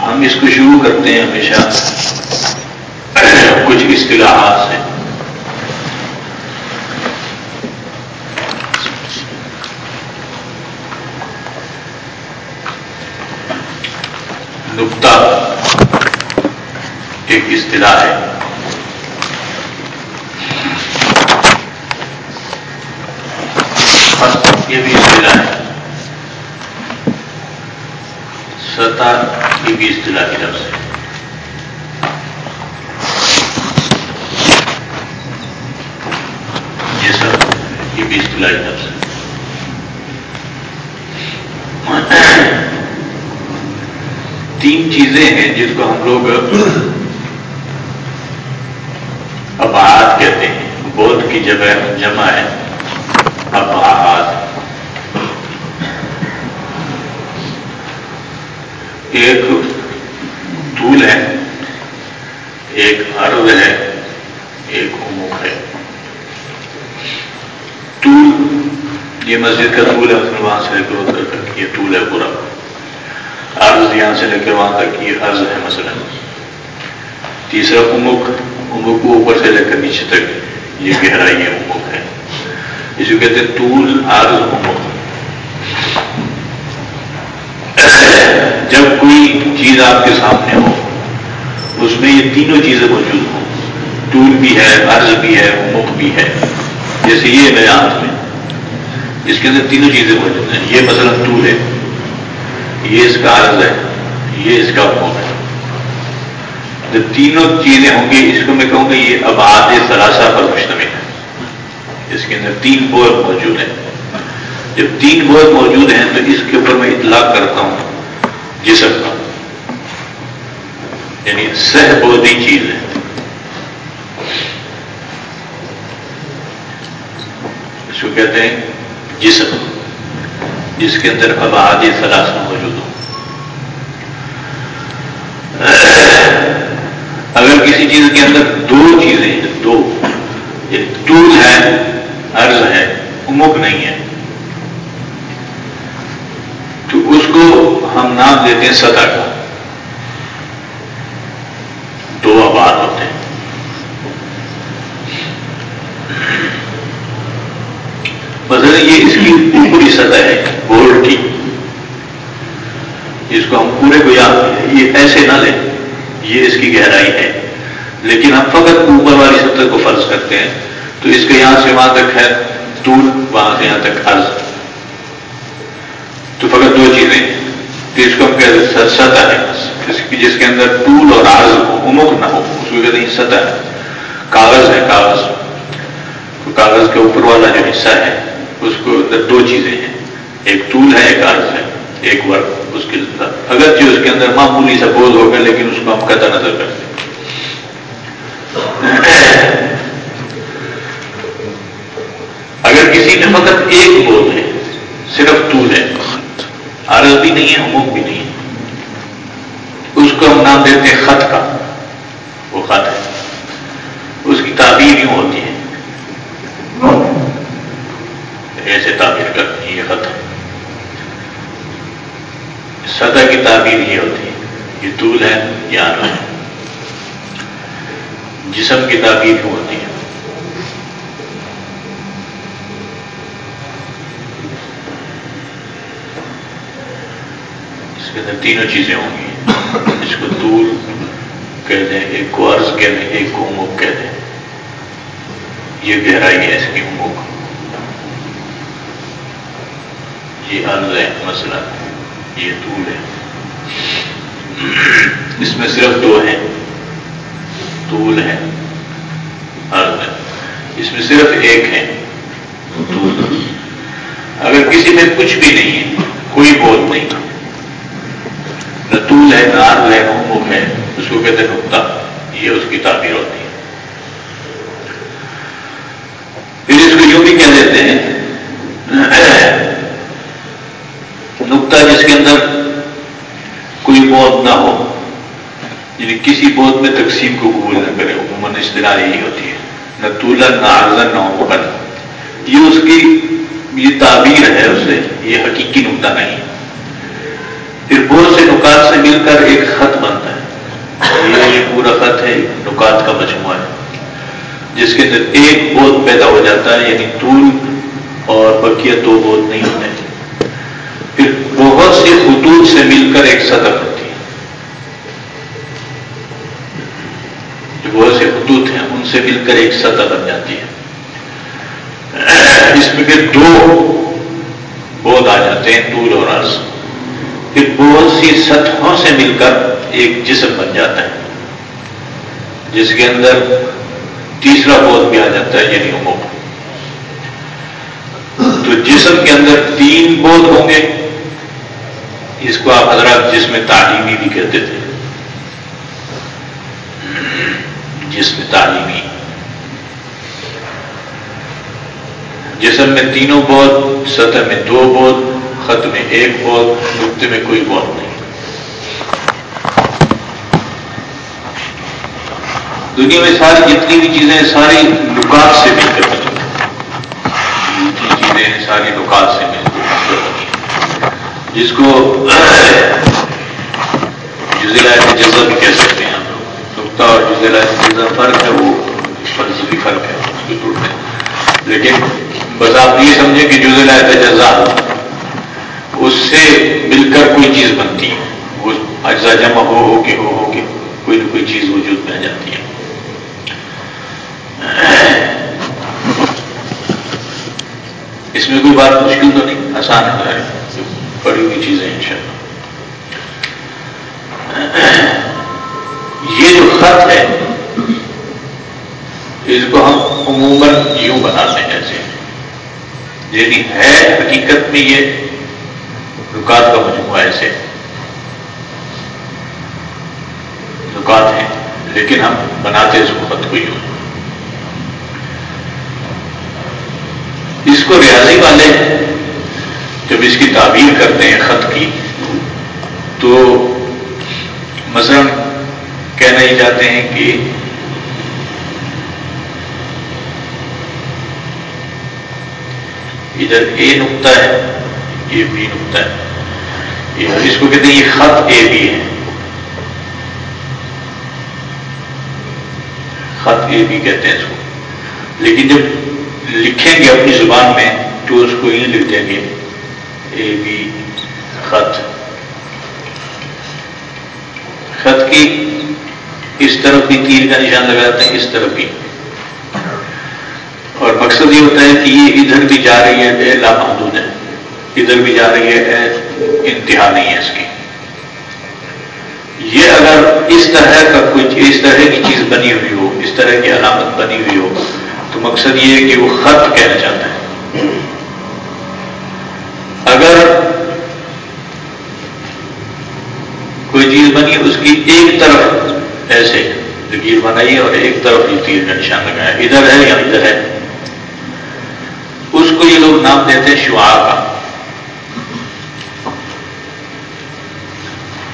ہم اس کو شروع کرتے ہیں ہمیشہ کچھ اصطلاحات سے۔ نقطہ ایک اصطلاح ہے یہ بھی اصطلاح ہے سطح یہ بھی اصطلاح کی طرف سے یہ سب یہ بھی اصطلاح کی طرف سے تین چیزیں ہیں جس کو ہم لوگ ابہات کہتے ہیں بودھ کی جگہ جمع ہے ابہات ایک طول ہے ایک عرض ہے ایک اموک ہے طول یہ مسجد کا طول ہے وہاں سے لے کر یہ طول ہے پورا عرض یہاں سے لے کر وہاں تک یہ عرض ہے مثلا تیسرا امک امک کو اوپر سے لے کر نیچے تک یہ گہرائی ہے امک ہے۔ اس کو کہتے ہیں طول عرض امک جب کوئی چیز آپ کے سامنے ہو، اس میں یہ تینوں چیزیں موجود ہوں۔ طول بھی ہے، عرض بھی ہے امک بھی ہے۔ جیسے یہ میرے ہاتھ میں اس کے اندر تینوں چیزیں موجود ہیں۔ یہ مثلا طول ہے، یہ اس کا عرض ہے، یہ اس کا حکم ہے۔ جب تینوں چیزیں ہوں گی، اس کو میں کہوں گا یہ اباد سراسا پر مشتمل ہے۔ اس کے اندر تین بور موجود ہیں۔ جب تین بور موجود ہیں تو اس کے اوپر میں اطلاق کرتا ہوں۔ جسم کا یعنی سہ بودی چیز ہے۔ اس کو کہتے ہیں جسم جس کے اندر اباد سلاسا موجود ہو اگر کسی چیز کے اندر دو چیزیں ہیں، دو ٹول ہے، عرض ہے، امک نہیں ہے، تو اس کو ہم نام دیتے ہیں سطح کا دو آباد ہوتے ہیں۔ مثلا یہ اس کی پوری سطح ہے، گولڈ کی۔ اس کو ہم پورے کو یاد یہ ایسے نہ لیں۔ یہ اس کی گہرائی ہے۔ لیکن ہم فقط اوپر والی سطح کو فرض کرتے ہیں۔ تو اس کے یہاں سے وہاں تک ہے طول وہاں سے یہاں تک عرض۔ تو فقط دو چیزیں۔ تو اس کو ہم کہتے ہیں سطح ہے جس کے اندر طول اور عرض امک نہ ہو، اس کو کہتے ہیں سطح ہے۔ کاغذ ہے، کاغذ۔ تو کاغذ کے اوپر والا جو حصہ ہے، اس کو دو چیزیں ہیں۔ ایک طول ہے، ایک عرض ہے، ایک ورق۔ اس کے اگرچہ اس کے اندر معمولی سا بوجھ ہوگا لیکن اس کو ہم قطع نظر کرتے اگر کسی میں فقط ایک بوجھ ہے صرف طول ہے عرض بھی نہیں ہے اموک بھی نہیں ہے۔ اس کو ہم نام دیتے ہیں خط کا۔ وہ خط ہے۔ اس کی تعبیر یوں ہوتی ہے۔ ایسے تعبیر کرتی ہے یہ خط ہے۔ سطح کی تعبیر یہ ہوتی ہے، یہ طول ہے یا ہے۔ جسم کی تعبیر کیوں ہوتی ہے۔ اس کے اندر تینوں چیزیں ہوں گی۔ اس کو طول کہتے ہیں ایک کو عرض کہتے ہیں ایک کو اموک کہتے ہیں یہ گہرائی ہے اس کی، اموک۔ یہ عرض ہے، مسئلہ یہ طول ہے۔ اس میں صرف دو ہیں طول ہے۔ عرض ہے۔ اس میں صرف ایک ہے۔ طول اگر کسی میں کچھ بھی نہیں ہے، کوئی بوت نہیں۔ نہ طول ہے، نہ عرض ہے نہ ہے اس کو کہتے ہیں نقطہ۔ یہ اس کی تعبیر ہوتی ہے۔ پھر اس کو یوں بھی کہہ دیتے ہیں نقطہ جس کے اندر کوئی موت نہ ہو یعنی کسی بہت میں تقسیم کو قبول نہ کرے، عموماً اصطلاح یہی ہوتی ہے۔ نہ طولن نہ عرضن نہ مکن یہ اس کی، یہ تعبیر ہے اسے یہ حقیقی نقطہ نہیں۔ پھر بہت سے نکات سے مل کر ایک خط بنتا ہے۔ یہ پورا خط ہے نکات کا مجموعہ ہے، جس کے اندر ایک بوتھ پیدا ہو جاتا ہے یعنی طول اور بقیہ دو بوتھ نہیں ہوتے۔ پھر بہت سے خطوط سے مل کر ایک سطح بنتی ہے جو بہت سے خطوط ہیں، ان سے مل کر ایک سطح بن جاتی ہے۔ اس میں پھر دو بود آ جاتے ہیں، طول اور عرض۔ پھر بہت سی سطحوں سے مل کر ایک جسم بن جاتا ہے۔ جس کے اندر تیسرا بود بھی آ جاتا ہے یعنی عموم تو جسم کے اندر تین بود ہوں گے۔ اس کو آپ حضرات جس میں تعلیمی بھی کہتے تھے۔ جس میں تعلیمی۔ جسم میں تینوں بہت، سطح میں دو بہت، خط میں ایک بہت، نقطے میں کوئی بہت نہیں۔ دنیا میں ساری جتنی بھی چیزیں ساری نکات سے مل کر بنی۔ جتنی چیزیں ساری نکات سے مل کر بنی۔ جس کو جزیرہ جزا کہہ سکتے ہیں۔ نقطہ اور جزیرہ جزا فرق ہے، وہ فلسفی فرق ہے۔ اس لیکن بس آپ یہ سمجھیں کہ جو ضلع جزا اس سے مل کر کوئی چیز بنتی ہے۔ وہ اجزا جمع ہو ہو کے، ہو ہو کے کوئی نہ کوئی چیز وجود میں آ جاتی ہے۔ اس میں کوئی بات مشکل تو نہیں، آسان ہے پڑی ہوئی چیزیں ان شاء اللہ یہ جو خط ہے، اس کو ہم عموماً یوں بناتے ہیں ایسے یعنی ہے حقیقت میں یہ رکات کا مجموعہ ایسے۔ رکات ہیں، لیکن ہم بناتے اس کو خط کو یوں۔ اس کو ریاضی والے جب اس کی تعبیر کرتے ہیں خط کی، تو مثلا کہنا ہی چاہتے ہیں کہ ادھر اے نقطہ ہے، یہ بی نقطہ ہے۔ اس کو کہتے ہیں یہ خط اے بی ہے۔ خط اے بی کہتے ہیں اس کو۔ لیکن جب لکھیں گے اپنی زبان میں تو اس کو یہ لکھ دیں گے۔ اے بی خط۔ خط کی اس طرف بھی تیر کا نشان لگاتے ہیں، اس طرف بھی۔ اور مقصد یہ ہوتا ہے کہ یہ ادھر بھی جا رہی ہے اے لامحدود ہے ادھر بھی جا رہی ہے اے انتہا نہیں ہے اس کی۔ یہ اگر اس طرح کا کچھ اس طرح کی چیز بنی ہوئی ہو، اس طرح کی علامت بنی ہوئی ہو، تو مقصد یہ ہے کہ وہ خط کہنا چاہتا ہے۔ اگر کوئی چیز بنی اس کی ایک طرف ایسے لکیر بنائی اور ایک طرف یہ تیر کا نشان لگایا، ادھر ہے یا ادھر ہے؟ اس کو یہ لوگ نام دیتے ہیں شعا کا۔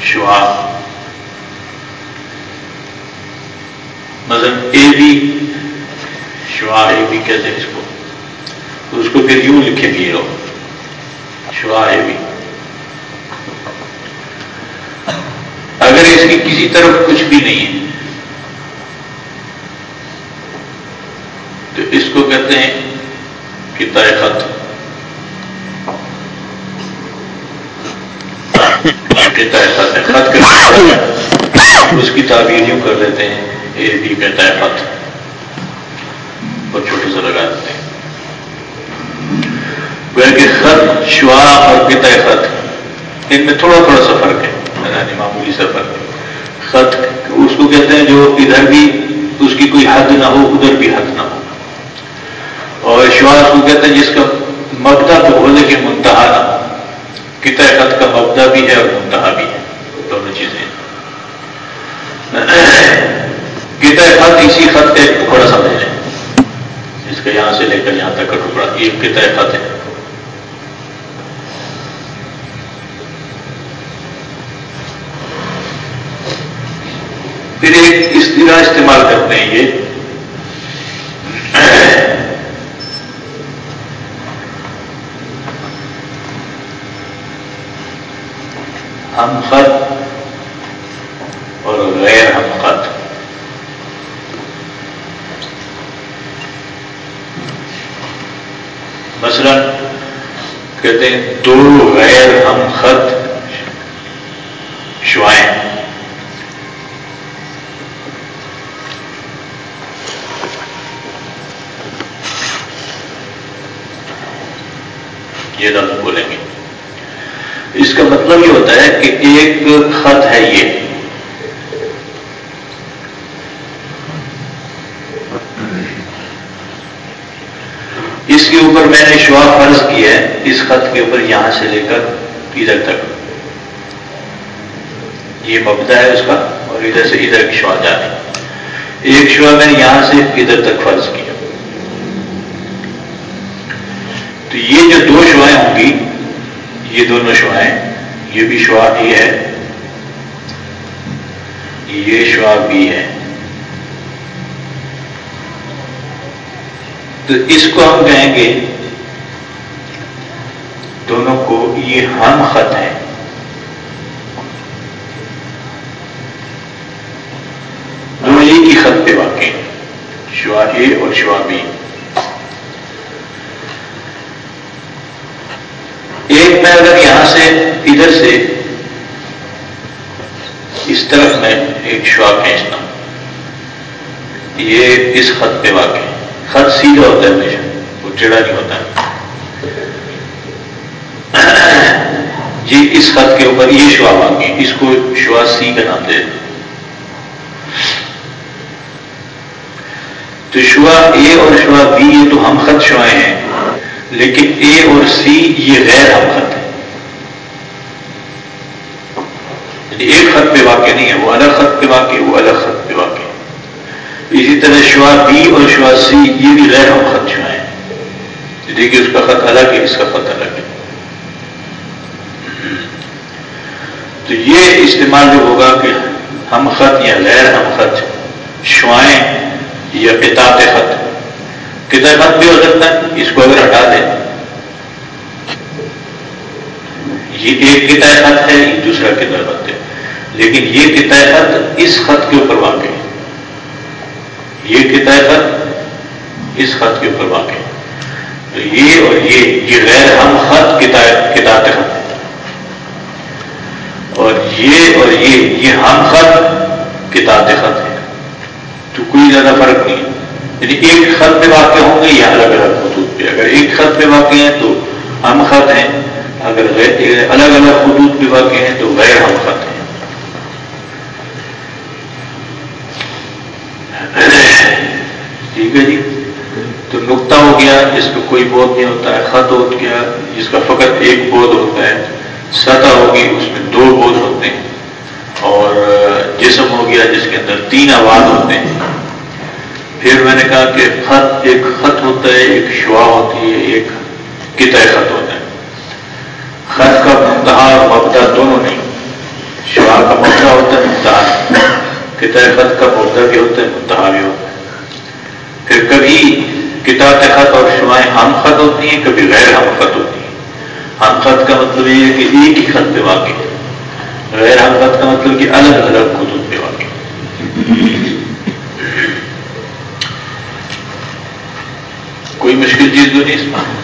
شعا مطلب اے بی شعا اے بی کہتے ہیں اس کو۔ اس کو پھر یوں لکھیں گے لوگ شعا اے بی۔ اگر اس کی کسی طرف کچھ بھی نہیں ہے۔ تو اس کو کہتے ہیں خط۔ خط اس کی تعبیر یوں کر لیتے ہیں، اے بی کہتا ہے خط۔ بہت چھوٹے سے لگا دیتے ہیں۔ کہ خط شعا اور پتا خط، ان میں تھوڑا تھوڑا سا فرق ہے۔ یعنی معمولی سا فرق ہے خط اس کو کہتے ہیں جو ادھر بھی اس کی کوئی حد نہ ہو، ادھر بھی حد نہ ہو۔ اور شواس کو کہتے ہیں جس کا مبدا تو ہو لیکن منتہا نہ ہو۔ کتا خط کا مبدا بھی ہے اور منتہا بھی ہے۔ دونوں چیزیں۔ کتا خط اسی خط کا ایک ٹکڑا سمجھ لیں جس کا یہاں سے لے کر یہاں تک کا ٹکڑا۔ یہ کتا خط ہے اس یہ شعا واقع اس کو شعا سی کا نام دے تو شعا اے اور شعا بی یہ تو ہم خط شعائیں ہیں، لیکن اے اور سی یہ غیر ہم خط ہے یعنی ایک خط پہ واقع نہیں ہے، وہ الگ خط پہ واقع، وہ الگ خط پہ واقع۔ اسی طرح شعا بی اور شعا سی یہ بھی غیر ہم خط شعائیں ہیں۔ دیکھیے اس کا خط الگ ہے، اس کا خط الگ ہے۔ تو یہ استعمال جو ہوگا کہ ہم خط یا غیر ہم خط شعائیں یا کتاب خط۔ کتاب خط بھی ہو سکتا ہے، اس کو اگر ہٹا دیں۔ یہ ایک کتاب خط ہے، یہ دوسرا کتاب خط ہے۔ لیکن یہ کتاب خط اس خط کے اوپر واقع ہے۔ یہ کتاب خط اس خط کے اوپر واقع ہے۔ تو یہ اور یہ یہ غیر ہم خط کتاب کتاب خط۔ ہے یہ اور یہ یہ ہم خط کتاب خط ہے تو کوئی زیادہ فرق نہیں۔ یعنی ایک خط پہ واقع ہوں گے یا الگ الگ خطوط پہ۔ اگر ایک خط پہ واقع ہیں تو ہم خط ہیں۔ اگر یعنی الگ الگ خطوط پہ واقع ہیں تو غیر ہم خط ہیں۔ ٹھیک ہے جی؟ تو نقطہ ہو گیا جس کا کوئی بودھ نہیں ہوتا۔ ہے خط ہو گیا جس کا فقط ایک بودھ ہوتا ہے۔ سطح ہوگی اس میں دو بودھ ہوتے ہیں۔ اور جسم ہو گیا جس کے اندر تین آواز ہوتے ہیں۔ پھر میں نے کہا کہ خط ایک خط ہوتا ہے، ایک شعا ہوتی ہے، ایک کتہ خط ہوتا ہے۔ خط کا منتہا اور مبدا دونوں نہیں، شعا کا مبدا ہوتا ہے منتہا کتہ خط کا مبدا بھی ہوتا ہے منتہا بھی ہوتا ہے۔ پھر کبھی کتاب خط اور شعائیں ہم خط ہوتی ہیں، کبھی غیر ہم خط ہوتی ہیں۔ ہم خط کا مطلب یہ ہے کہ ایک ہی خط پہ واقع ہے۔ غیر حضرت کا مطلب کہ الگ الگ خطوط پہ واقع۔ کوئی مشکل چیز تو نہیں اس میں۔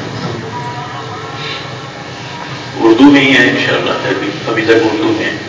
اردو میں ہی ہے انشاءاللہ، ابھی ابھی تک اردو میں ہے۔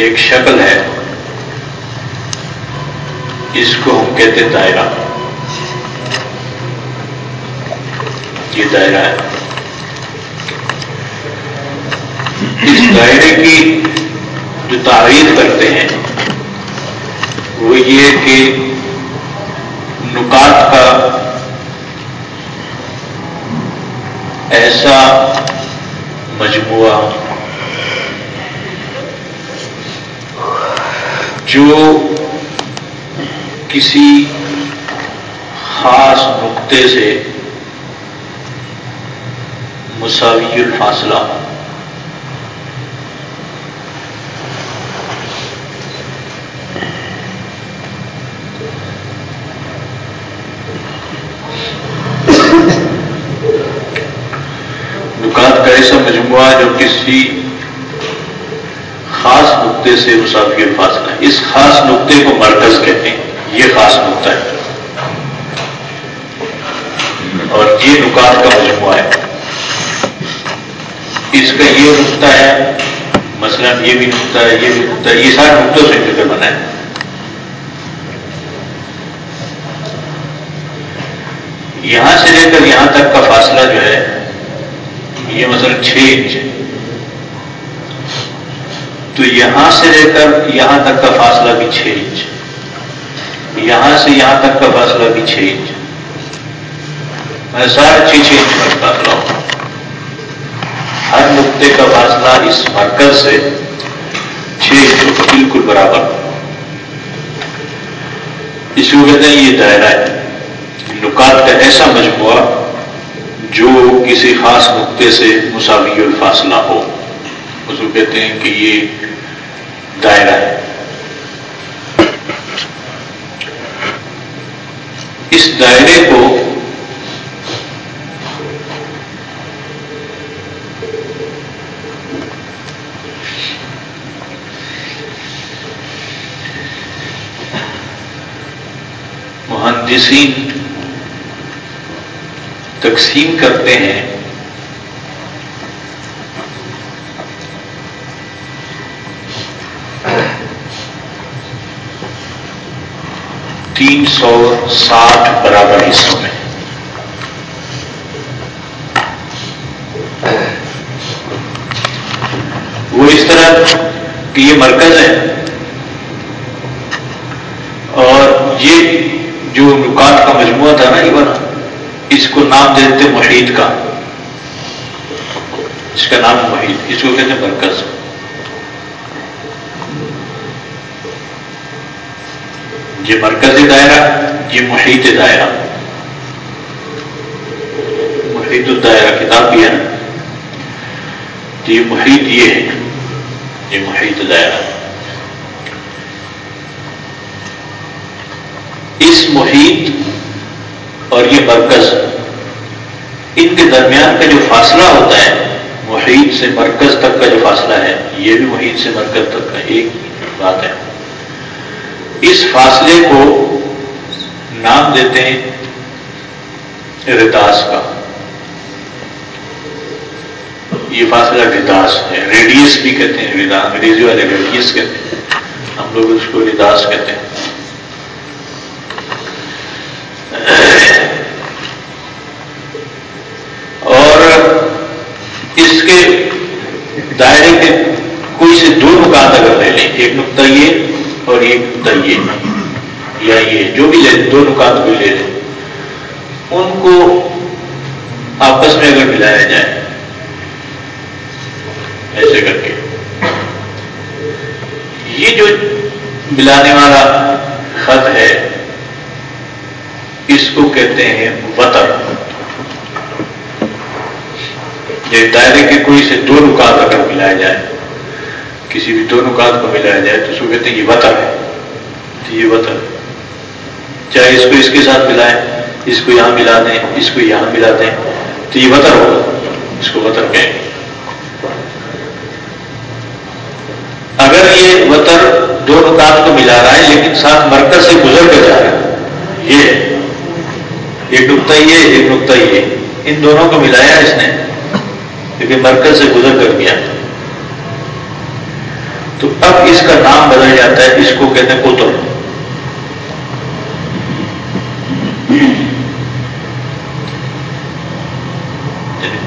ایک شکل ہے۔ اس کو ہم کہتے دائرہ۔ یہ دائرہ ہے۔ اس دائرے کی جو تعریف کرتے ہیں، وہ یہ کہ نکات کا ایسا مجموعہ جو کسی خاص نقطے سے مساوی الفاصلہ نکات کا ایسا مجموعہ جو کسی خاص نقطے سے مسافی فاصلہ ہے اس خاص نقطے کو مرکز کہتے ہیں۔ یہ خاص نقطہ ہے۔ اور یہ نکات کا مجموعہ ہے۔ اس کا یہ نقطہ ہے، مثلا یہ بھی نقطہ ہے، یہ بھی نقطہ ہے۔ یہ سارے نقطوں سے مل کر بنا ہے۔ یہاں سے لے کر یہاں تک کا فاصلہ جو ہے، یہ مثلا چھ انچ ہے۔ تو یہاں سے لے کر یہاں تک کا فاصلہ بھی چھ انچ یہاں سے یہاں تک کا فاصلہ بھی چھ انچ میں ساڑھے چھ چھ انچ کا فاصلہ ہوں۔ ہر نقطے کا فاصلہ اس مرکز سے چھ انچ بالکل برابر۔ اس کو کہتے ہیں یہ دائرہ ہے۔ نکات کا ایسا مجموعہ جو کسی خاص نقطے سے مساوی الفاصلہ ہو۔ اس کو کہتے ہیں کہ یہ دائرہ ہے۔ اس دائرے کو مہندسین تقسیم کرتے ہیں تین سو ساٹھ برابر حصوں میں۔ وہ اس طرح کہ یہ مرکز ہے اور یہ جو نکات کا مجموعہ تھا نا یہ بنا اس کو نام دیتے محیط کا۔ اس کا نام محیط، اس کو کہتے ہیں مرکز۔ یہ مرکزی دائرہ، یہ محیط دائرہ۔ محیط الدائرہ کتاب بھی ہے۔ نا تو یہ محیط یہ ہے۔ یہ محیط دائرہ۔ اس محیط اور یہ مرکز، ان کے درمیان کا جو فاصلہ ہوتا ہے، محیط سے مرکز تک کا جو فاصلہ ہے، یہ بھی محیط سے مرکز تک کا ایک بات ہے۔ اس فاصلے کو نام دیتے ہیں رداس کا۔ یہ فاصلہ رداس ہے۔ ریڈیس بھی کہتے ہیں انگریزی والے یعنی ریڈیس کہتے ہیں۔ ہم لوگ اس کو رداس کہتے ہیں۔ اور اس کے دائرے کے کوئی سے دو نکات اگر لے لیں، ایک نقطہ یہ اور ایک نقطہ یا یہ جو بھی لے دو نکات بھی لے لیں، ان کو آپس میں اگر ملایا جائے، ایسے کر کے۔ یہ جو ملانے والا خط ہے، اس کو کہتے ہیں وطر یہ دائرے کے کوئی سے دو نکات اگر ملایا جائے کسی بھی دو نکات کو ملایا جائے تو اس کو کہتے ہیں یہ وطر ہے۔ تو یہ وطر چاہے اس کو اس کے ساتھ ملائیں، اس کو یہاں ملا دیں، اس کو یہاں ملا دیں، تو یہ وطر ہوگا۔ اس کو وطر کہیں۔ اگر یہ وطر دو نکات کو ملا رہا ہے، لیکن ساتھ مرکز سے گزر کر جا رہا ہے۔ یہ ایک نقطہ یہ ایک نقطہ یہ۔ ان دونوں کو ملایا اس نے، لیکن مرکز سے گزر کر گیا اب اس کا نام بدل جاتا ہے، اس کو کہتے ہیں کتر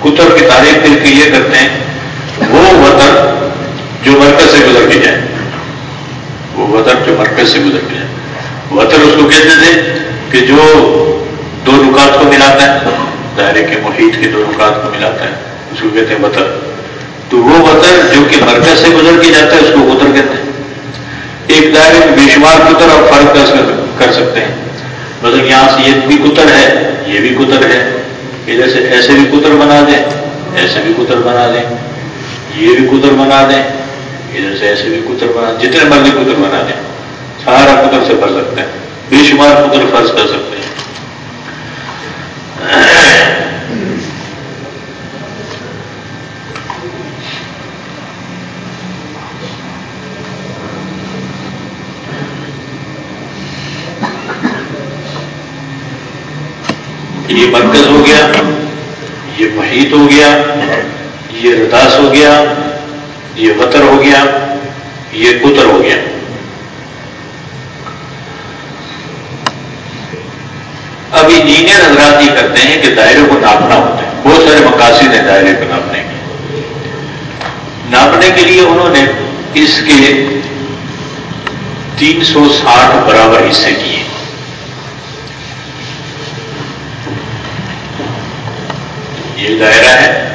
کتر یعنی کی تعریف کر کے یہ کرتے ہیں، وہ وطن جو مرکز سے گزر کے جائے۔ وہ وطر جو مرکز سے گزر کے جائے۔ وطر اس کو کہتے تھے کہ جو دو رکاط کو ملاتا ہے دائرے کے محیط کے دو رکاط کو ملاتا ہے، اس کو کہتے ہیں وطر تو وہ وطر جو کہ مرکز سے گزر کے جاتا ہے، اس کو وطر کہتے ہیں۔ ایک دائرے میں بے شمار کتر اور فرق کر سکتے ہیں۔ مطلب یہاں سے یہ بھی کتر ہے، یہ بھی کتر ہے ادھر سے ایسے بھی کتر بنا دیں، ایسے بھی کتر بنا دیں۔ یہ بھی کتر بنا دیں ادھر سے ایسے بھی کتر بنا دیں۔ جتنے مرضی کتر بنا دیں، سارا کتر سے بھر سکتے ہیں۔ بے شمار کتر فرض کر سکتے ہیں۔ یہ مرکز ہو گیا، یہ محیط ہو گیا، یہ رداس ہو گیا، یہ وطر ہو گیا، یہ کتر ہو گیا۔ اب انجینئر حضرات یہ کرتے ہیں کہ دائرے کو ناپنا ہوتا ہے۔ بہت سارے مقاصد ہیں دائرے کو ناپنے کے۔ ناپنے کے لیے انہوں نے اس کے تین سو ساٹھ برابر حصے کیے۔ یہ دائرہ ہے۔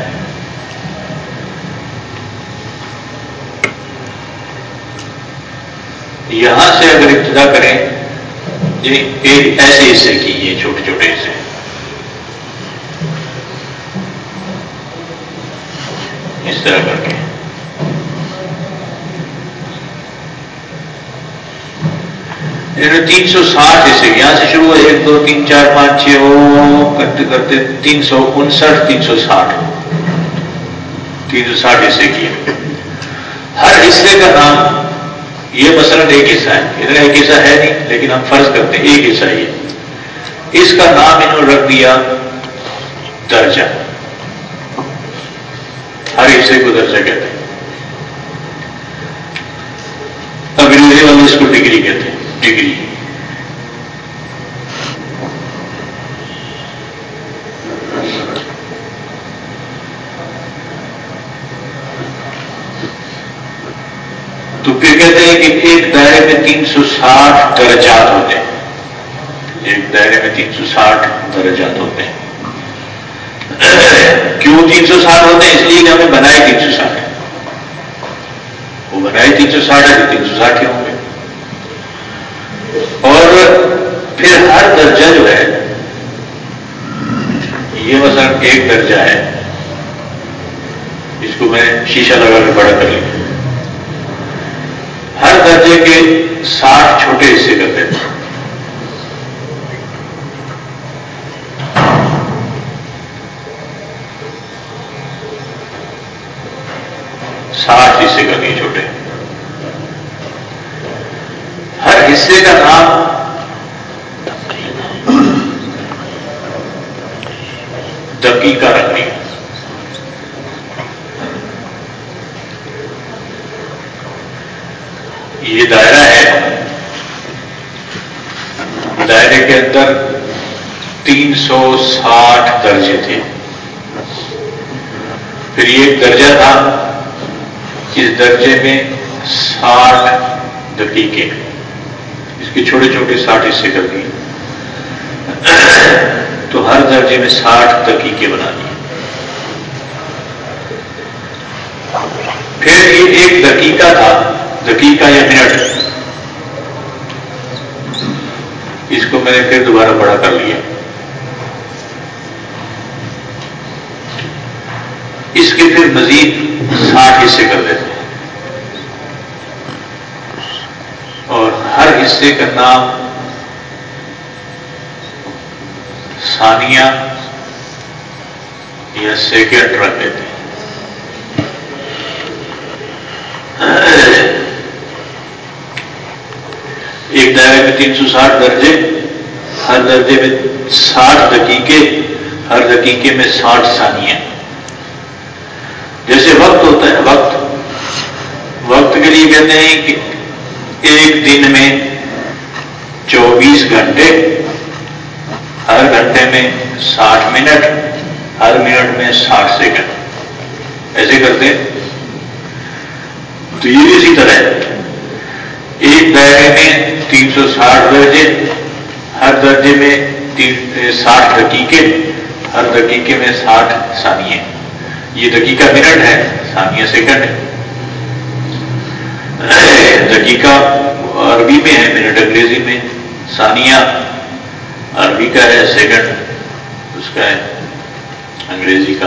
یہاں سے اگر ابتدا کریں یعنی ایک ایسے حصے کی، یہ چھوٹے چھوٹے حصے۔ اس طرح کر کے تین سو ساٹھ حصے یہاں سے شروع ہو ایک دو تین چار پانچ چھ، وہ کرتے کرتے تین سو انسٹھ، تین سو ساٹھ، تین سو ساٹھ حصے کیے ہر حصے کا نام یہ مثلا ایک حصہ ہے۔ اتنا ایک حصہ ہے نہیں، لیکن ہم فرض کرتے ہیں ایک حصہ یہ اس کا نام انہوں نے رکھ دیا درجہ۔ ہر حصے کو درجہ کہتے ہیں۔ انگریزی والے اس کو ڈگری کہتے ہیں۔ ڈگری۔ تو پھر کہتے ہیں کہ ایک دائرے میں تین سو ساٹھ درجات ہوتے ہیں۔ ایک دائرے میں تین سو ساٹھ درجات ہوتے ہیں۔ کیوں تین سو ساٹھ ہوتے ہیں؟ اس لیے کہ ہمیں بنائے تین سو ساٹھ۔ وہ بنائے تین سو ساٹھ ہے تو تین سو ساٹھ ہی ہوں گے۔ اور پھر ہر درجہ جو ہے، یہ مثلا ایک درجہ ہے، اس کو میں شیشہ لگا کے بڑا کر لیا ہر درجے کے ساٹھ چھوٹے حصے کرتے تھے حصے کا نام دقیقہ رکھنے۔ یہ دائرہ ہے۔ دائرے کے اندر تین سو ساٹھ درجے تھے۔ پھر ایک درجہ تھا۔ اس درجے میں ساٹھ دقیقے۔ اس کے چھوٹے چھوٹے ساٹھ حصے کر دیے۔ تو ہر درجے میں ساٹھ دقیقے بنا دیے۔ پھر یہ ایک دقیقہ تھا، دقیقہ یا منٹ۔ اس کو میں نے پھر دوبارہ بڑا کر لیا۔ اس کے پھر مزید ساٹھ حصے کر دیتے اور ہر حصے کا نام ثانیہ یا سیکنڈ رکھ دیتے ایک دائرے میں تین سو ساٹھ درجے، ہر درجے میں ساٹھ دقیقے، ہر دقیقے میں ساٹھ ثانیہ۔ جیسے وقت ہوتا ہے، وقت۔ وقت کے لیے کہتے ہیں کہ ایک دن میں چوبیس گھنٹے، ہر گھنٹے میں ساٹھ منٹ، ہر منٹ میں ساٹھ سیکنڈ۔ ایسے کرتے ہیں۔ تو یہ اسی طرح ہے۔ ایک دائرے میں تین سو ساٹھ درجے، ہر درجے میں تین ساٹھ دقیقے، ہر دقیقے میں ساٹھ ثانیے۔ یہ دقیقہ منٹ ہے، ثانیہ سیکنڈ ہے۔ دقیقہ عربی میں ہے منٹ انگریزی میں، ثانیہ عربی کا ہے سیکنڈ اس کا ہے، انگریزی کا۔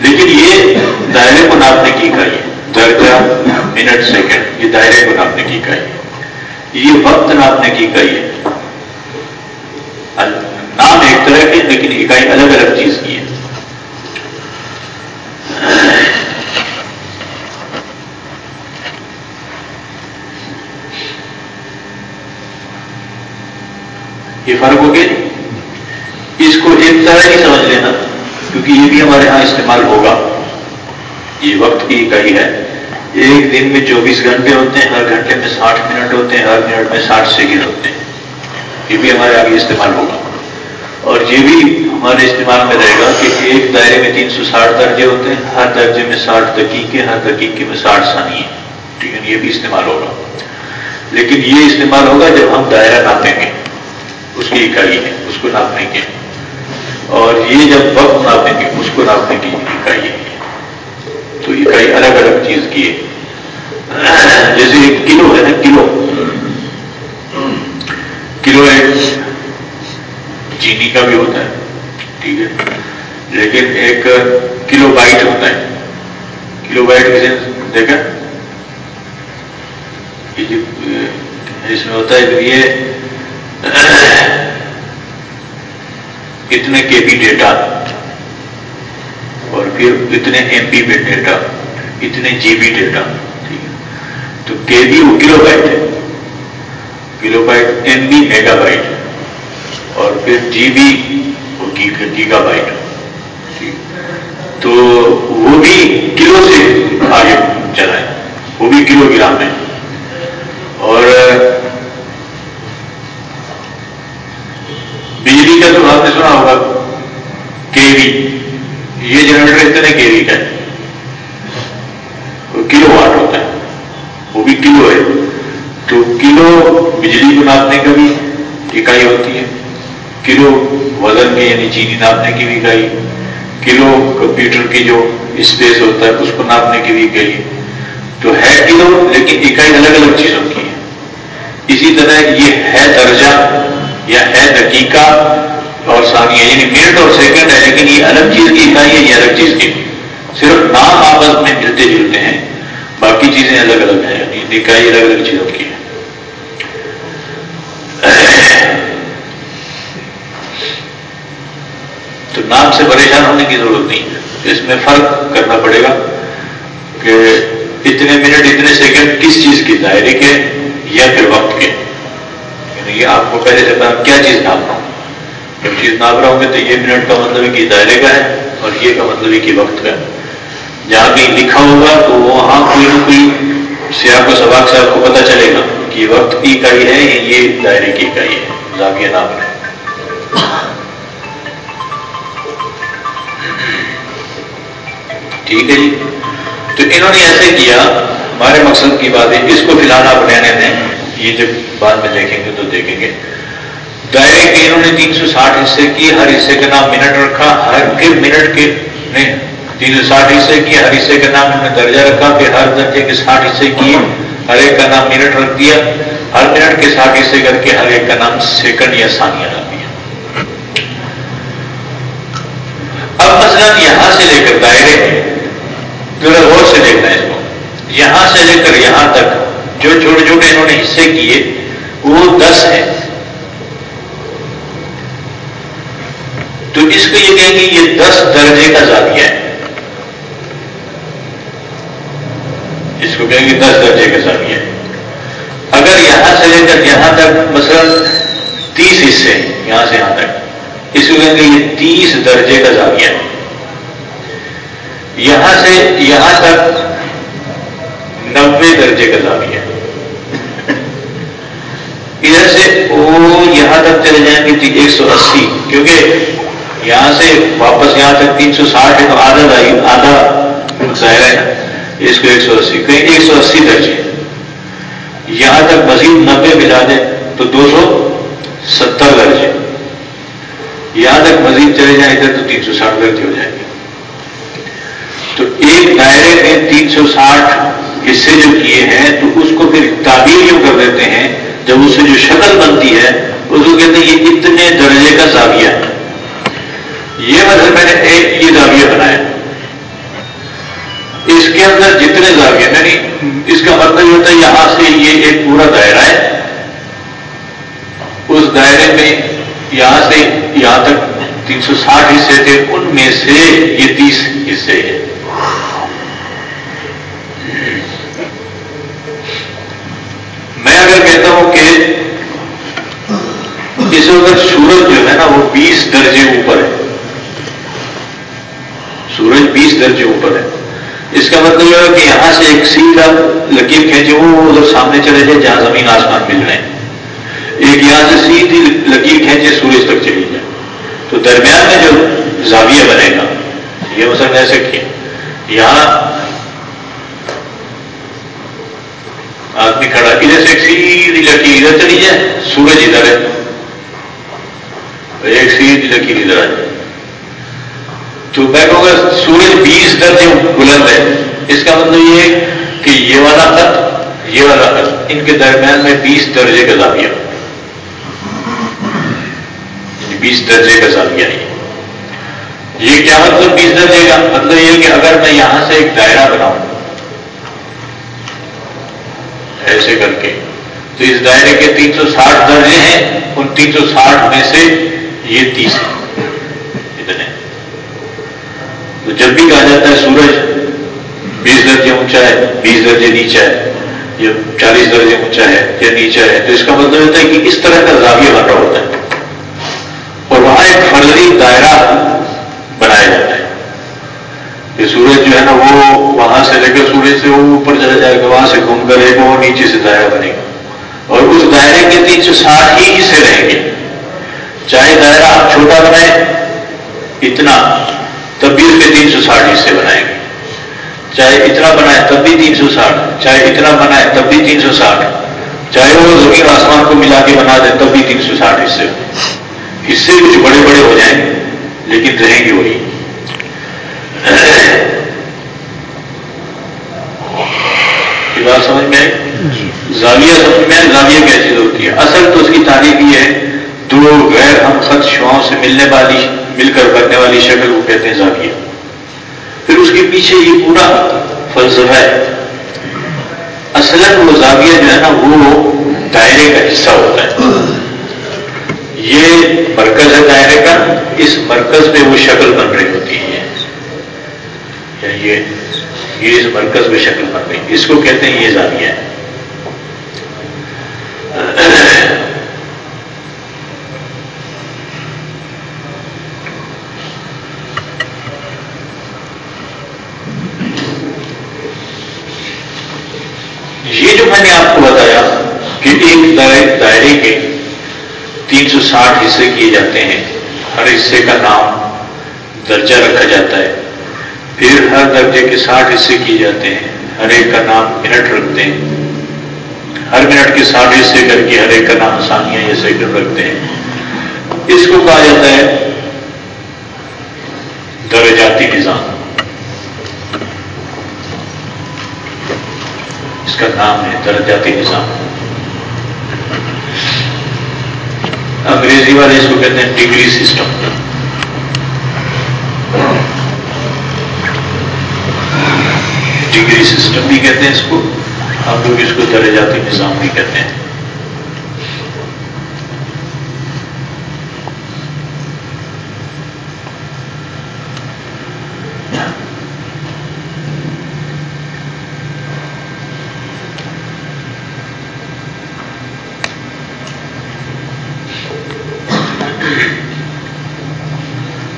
لیکن یہ دائرے کو ناپنے کی اکائی ہے، درجہ منٹ سیکنڈ یہ دائرے کو ناپنے کی اکائی ہے۔ یہ وقت ناپنے کی اکائی ہے۔ نام ایک طرح کے، لیکن اکائی الگ الگ چیز کی ہے۔ یہ فرق ہو گیا جی۔ اس کو ایک طرح ہی سمجھ لینا، کیونکہ یہ بھی ہمارے ہاں استعمال ہوگا۔ یہ وقت کی اکائی ہے۔ ایک دن میں چوبیس گھنٹے ہوتے ہیں، ہر گھنٹے میں ساٹھ منٹ ہوتے ہیں، ہر منٹ میں ساٹھ سیکنڈ ہوتے ہیں۔ یہ بھی ہمارے آگے استعمال ہوگا۔ اور یہ بھی ہمارے استعمال میں رہے گا کہ ایک دائرے میں تین سو ساٹھ درجے ہوتے ہیں، ہر درجے میں ساٹھ دقیقے، ہر دقیقے میں ساٹھ ثانیے۔ ٹھیک ہے، یہ بھی استعمال ہوگا۔ لیکن یہ استعمال ہوگا جب ہم دائرہ ناپیں گے۔ اس کی اکائی ہے، اس کو ناپنے کی۔ اور یہ جب وقت ناپیں گے اس کو ناپنے کی اکائی ہے۔ تو اکائی الگ الگ چیز کی ہے۔ جیسے ایک کلو ہے نا، کلو۔ کلو ایک چینی کا بھی ہوتا ہے، ٹھیک ہے۔ لیکن ایک کلو بائٹ ہوتا ہے۔ کلو بائٹ کسی نے دیکھا۔ اس میں ہوتا ہے، یہ اتنے کے بی ڈیٹا اور پھر اتنے ایم بی ڈیٹا اتنے جی بی ڈیٹا، ٹھیک ہے؟ تو کے بی وہ کلو بائٹ ہے۔ Kilobyte M B megabyte اور پھر جی بی وہ گیگا بائٹ تو وہ بھی کلو سے آگے چلا ہے۔ وہ بھی کلو گرام ہے۔ اور بجلی کا تو آپ نے سنا ہوگا کے وی یہ جنریٹر اتنے کے وی کا ہے کلو واٹ ہوتا ہے۔ وہ بھی کلو ہے۔ تو کلو بجلی کو ناپنے کا بھی اکائی ہوتی ہے۔ کلو وزن کی یعنی چینی ناپنے کی بھی اکائی۔ کلو کمپیوٹر کی جو اسپیس ہوتا ہے، اس کو ناپنے کی بھی اکائی۔ تو ہے کلو، لیکن اکائی الگ الگ چیزوں کی ہے۔ اسی طرح یہ ہے درجہ۔ یا ہے دقیقہ اور ثانیہ یعنی منٹ اور سیکنڈ ہے، لیکن یہ الگ چیز کی اکائی ہے، یہ الگ چیز کی۔ صرف نام آپس میں ملتے جلتے ہیں، باقی چیزیں الگ الگ ہیں۔ یعنی اکائی الگ الگ چیزوں کی ہے تو نام سے پریشان ہونے کی ضرورت نہیں ہے۔ اس میں فرق کرنا پڑے گا کہ اتنے منٹ، اتنے سیکنڈ کس چیز کی دائرے کے یا پھر وقت کے۔ یعنی یہ آپ کو پہلے سے کیا چیز نام جب چیز ناپ رہا ہوں گے تو یہ منٹ کا مطلب ہے کہ دائرے کا ہے اور یہ کا مطلب ہے کہ وقت کا جہاں کہیں لکھا ہوگا تو وہاں کوئی نہ کوئی سیاح کو سباق سے آپ کو پتہ چلے گا کہ وقت کی اکائی ہے یہ دائرے کی اکائی ہے۔ زاویہ نام ہے۔ ٹھیک ہے جی؟ تو انہوں نے ایسے کیا، ہمارے مقصد کی بات ہے، اس کو فی الحال آپ رہنے دیں یہ جب بعد میں دیکھیں گے تو دیکھیں گے۔ دائرے کے انہوں نے تین سو ساٹھ حصے کی ہر حصے کا نام منٹ رکھا، ہر کے منٹ کے نہیں تین سو ساٹھ حصے کی ہر حصے کا نام انہوں نے درجہ رکھا پھر ہر درجے کے ساٹھ حصے کیے، ہر ایک کا نام منٹ رکھ دیا۔ ہر منٹ کے ساٹھ حصے کر کے ہر ایک کا نام سیکنڈ یا ثانیہ رکھ دیا۔ اب مثلا یہاں سے لے کر دائرے میں ذرا غور سے دیکھنا ہے اس کو۔ یہاں سے لے کر یہاں تک جو چھوٹے چھوٹے انہوں نے حصے کیے، وہ دس ہیں۔ تو اس کو یہ کہیں گے یہ دس درجے کا زاویہ ہے۔ اس کو کہیں گے دس درجے کا زاویہ ہے۔ اگر یہاں سے لے کر یہاں تک، مثلا تیس حصے یہاں سے یہاں تک، اس کو کہیں گے یہ تیس درجے کا زاویہ ہے۔ یہاں سے یہاں تک نبے درجے کا زاویہ ہے۔ ادھر سے وہ یہاں تک چلے جائیں گے جی ایک سو اسی، کیونکہ یہاں سے واپس یہاں تک تین سو ساٹھ ہے تو آدھا آدھا ظاہر ہے اس کو ایک سو اسی، کہیں ایک سو اسی درجے۔ یہاں تک مزید نبے ملا دیں تو دو سو ستر درجے۔ یہاں تک مزید چلے جائیں ادھر تو تین سو ساٹھ درجے ہو جائیں گے۔ تو ایک دائرے میں تین سو ساٹھ حصے جو کیے ہیں تو اس کو پھر تعبیر یوں کر دیتے ہیں؟ جب اس سے جو شکل بنتی ہے، اس کو کہتے ہیں یہ اتنے درجے کا زاویہ ہے۔ یہ مطلب میں نے ایک یہ زاویہ بنایا۔ اس کے اندر جتنے زاویے یعنی اس کا مطلب یہ ہوتا ہے یہاں سے یہ ایک پورا دائرہ ہے۔ اس دائرے میں یہاں سے یہاں تک تین سو ساٹھ حصے تھے، ان میں سے یہ تیس حصے ہیں۔ میں اگر کہتا ہوں کہ اس وقت سورج جو ہے نا وہ بیس درجے اوپر ہے۔ سورج بیس درجے اوپر ہے۔ اس کا مطلب یہ ہے کہ یہاں سے ایک سیدھا لکیر کھینچے وہ ادھر سامنے چلے جائے جہاں زمین آسمان مل رہے ہیں۔ ایک یہاں سے سیدھی لکیر کھینچے سورج تک چلی جائے۔ تو درمیان میں جو زاویہ بنے گا، یہ مثلا ایسے کیا۔ یہاں آدمی کھڑا ادھر سے ایک سیدھی لکیر ادھر چلی جائے۔ سورج ادھر ہے۔ ایک سیدھی لکیر ادھر آ جائے تو میں کہوں گا سورج بیس درجے بلند ہے۔ اس کا مطلب یہ ہے کہ یہ والا خط، یہ والا خط، ان کے درمیان میں بیس درجے کا زاویہ یعنی بیس درجے کا زاویہ ہے۔ یہ کیا مطلب بیس درجے کا؟ مطلب یہ کہ اگر میں یہاں سے ایک دائرہ بناؤں ایسے کر کے۔ تو اس دائرے کے تین سو ساٹھ درجے ہیں، ان تین سو ساٹھ میں سے یہ تیس ہے اتنے۔ تو جب بھی کہا جاتا ہے سورج بیس درجے اونچا ہے، بیس درجے نیچا ہے، یا چالیس درجے اونچا ہے یا نیچا ہے، تو اس کا مطلب ہوتا ہے کہ اس طرح کا زاویہ بن رہا ہوتا ہے۔ اور وہاں ایک فرضی دائرہ بنایا جاتا ہے۔ کہ سورج جو ہے نا وہ وہاں سے لے کر سورج سے وہ اوپر چلا جائے گا، وہاں سے گھوم کر ایک وہ نیچے سے دائرہ بنے گا۔ اور اس دائرے کے تین سو ساٹھ ہی حصے رہیں گے۔ چاہے دائرہ آپ چھوٹا بنائیں اتنا تب بھی اس کے تین سو ساٹھ حصے بنائیں گے۔ چاہے اتنا بنائے، تب بھی تین سو ساٹھ۔ چاہے اتنا بنائے، تب بھی تین سو ساٹھ۔ چاہے وہ زمین آسمان کو ملا کے بنا دے، تب بھی تین سو ساٹھ حصے حصے کچھ بڑے بڑے ہو جائیں لیکن رہیں گے وہی۔ بات سمجھ میں زاویہ سمجھ میں زاویہ کیا چیز ہوتی ہے اصل تو اس کی تعریف یہ ہے، دو غیر ہم خط شعاؤں سے ملنے والی، مل کر بننے والی شکل کو کہتے ہیں زاویہ۔ پھر اس کے پیچھے یہ پورا فلسفہ ہے۔ اصل وہ زاویہ جو ہے نا، وہ دائرے کا حصہ ہوتا ہے۔ یہ مرکز ہے دائرے کا، اس مرکز پہ وہ شکل بن رہی ہوتی ہے۔ یعنی یہ مرکز میں شکل پر گئی۔ اس کو کہتے ہیں یہ زاویہ۔ ہے یہ جو میں نے آپ کو بتایا کہ ایک دائرے کے تین سو ساٹھ حصے کیے جاتے ہیں۔ ہر حصے کا نام درجہ رکھا جاتا ہے۔ پھر ہر درجے کے ساٹھ حصے کیے جاتے ہیں، ہر ایک کا نام منٹ رکھتے ہیں۔ ہر منٹ کے ساٹھ حصے کر کے ہر ایک کا نام آسانیاں یا سیکنڈ رکھتے ہیں۔ اس کو کہا جاتا ہے درجاتی نظام۔ اس کا نام ہے درجاتی نظام۔ انگریزی والے اس کو کہتے ہیں ڈگری سسٹم۔ ڈگری سسٹم بھی کہتے ہیں اس کو ہم لوگ اس کو درجاتی نظام بھی کہتے ہیں۔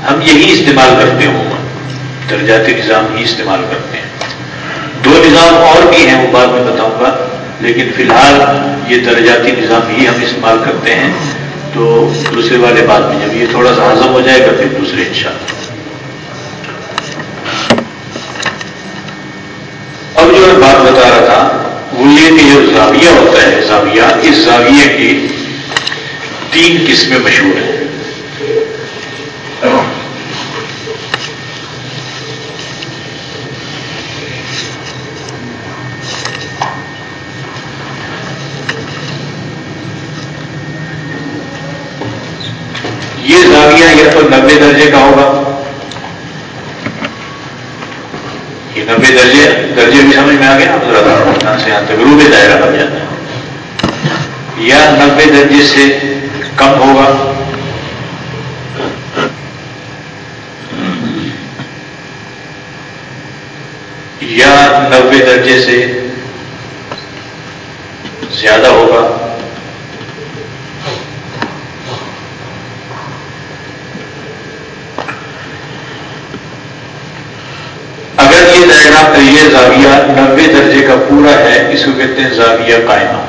ہم یہی استعمال کرتے ہوں درجاتی نظام ہی استعمال کرتے ہیں۔ دو نظام اور بھی ہیں، وہ بعد میں بتاؤں گا، لیکن فی الحال یہ درجاتی نظام ہی ہم استعمال کرتے ہیں۔ تو دوسرے والے بعد میں جب یہ تھوڑا سا ہضم ہو جائے گا، پھر دوسرے انشاءاللہ۔ اب جو میں بات بتا رہا تھا، وہ یہ کہ جو زاویہ ہوتا ہے، زاویہ، اس زاویے کی تین قسمیں مشہور ہیں۔ یہ یا تو نبے درجے کا ہوگا۔ یہ نبے درجے درجے بھی سمجھ میں آ گیا؟ یہاں سے تک روبے دائرہ بن جاتا ہے۔ یا نبے درجے سے کم ہوگا۔ یا نبے درجے سے زیادہ ہوگا یہ دائرہ یہ زاویہ نبے درجے کا پورا ہے اس کو کہتے ہیں زاویہ قائمہ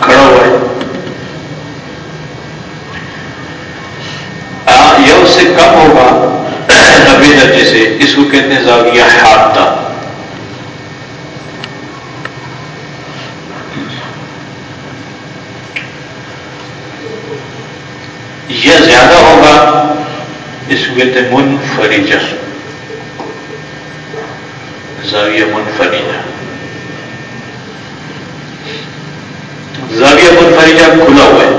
کھڑا ہوا ہے یا اس سے کم ہوگا نبے درجے سے اس کو کہتے ہیں زاویہ حادثہ یا زیادہ ہوگا اس کو کہتے منفریجہ زاویہ منفریجہ زاویہ منفریجہ کھلا ہوا ہے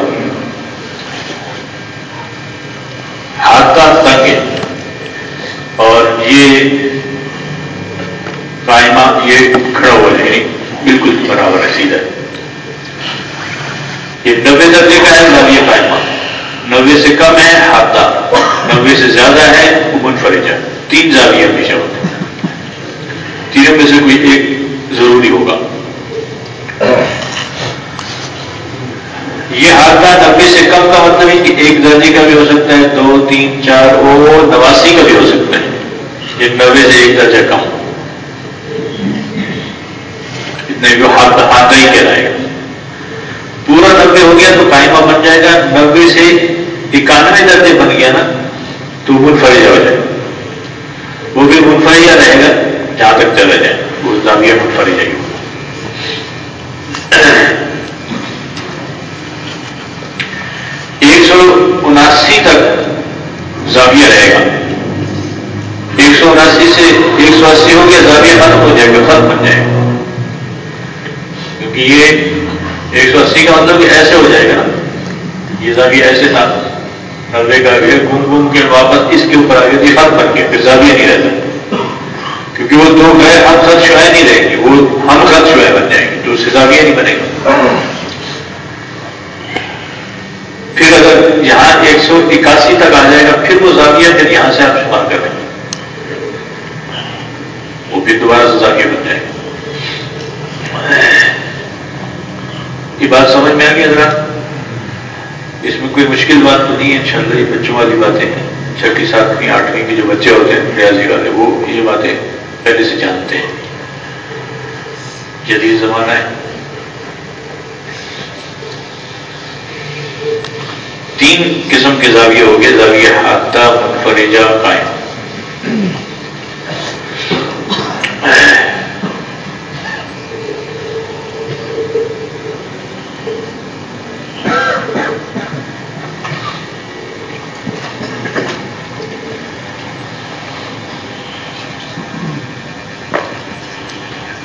ہاتھ کا تنگ ہے اور یہ قائمہ یہ کھڑا ہوا ہے یعنی بالکل برابر ہے سیدھا یہ نبے درجے کا ہے زاویہ قائمہ نوے سے کم ہے ہاتھا نوے سے زیادہ ہے امن فریجا تین زاویہ ہمیشہ ہوتے ہیں تینوں میں سے کوئی ایک ضروری ہوگا یہ ہاتھا نبے سے کم کا مطلب ہے کہ ایک درجے کا بھی ہو سکتا ہے دو تین چار اور نواسی کا بھی ہو سکتا ہے یہ نوے سے ایک درجہ کم اتنے جو ہاتھ ہاتھا ہی کہلائے گا پورا نبے ہو گیا تو قائمہ بن جائے گا نبے سے اکانوے درجے بن گیا نا تو منفرجہ ہو جائے وہ بھی منفرجہ رہے گا جہاں تک چلا جائے وہ زاویہ منفرجہ ہی ایک سو اناسی تک زاویہ رہے گا ایک سو اناسی سے ایک سو اسی ہو گیا زاویہ ختم ہو جائے گا ختم بن جائے گا کیونکہ یہ ایک سو اسی کا مطلب ایسے ہو جائے گا نا یہ زاویہ ایسے تھا نبے کا گھوم گھوم کے واپس اس کے اوپر آ گئی ہر بن کے پھر زاویہ نہیں رہتا کیونکہ وہ دو گئے ہم خط شوائے نہیں رہیں گے وہ ہم خط شوائے بن جائیں گے تو اس سے زاویہ نہیں بنے گا پھر اگر یہاں ایک سو اکاسی تک آ جائے گا پھر وہ زاویہ پھر یہاں سے آپ شمار کریں گے وہ پھر دوبارہ سے زاویہ بن جائے گا یہ بات سمجھ میں آ گئی حضرات اس میں کوئی مشکل بات تو نہیں ہے ان شاء اللہ یہ بچوں والی باتیں ہیں چھٹی ساتویں آٹھویں کے جو بچے ہوتے ہیں ریاضی والے وہ یہ باتیں پہلے سے جانتے ہیں۔ جدید زمانہ ہے۔ تین قسم کے زاویے ہو گئے۔ زاویہ ہاتھا منفرجہ قائم۔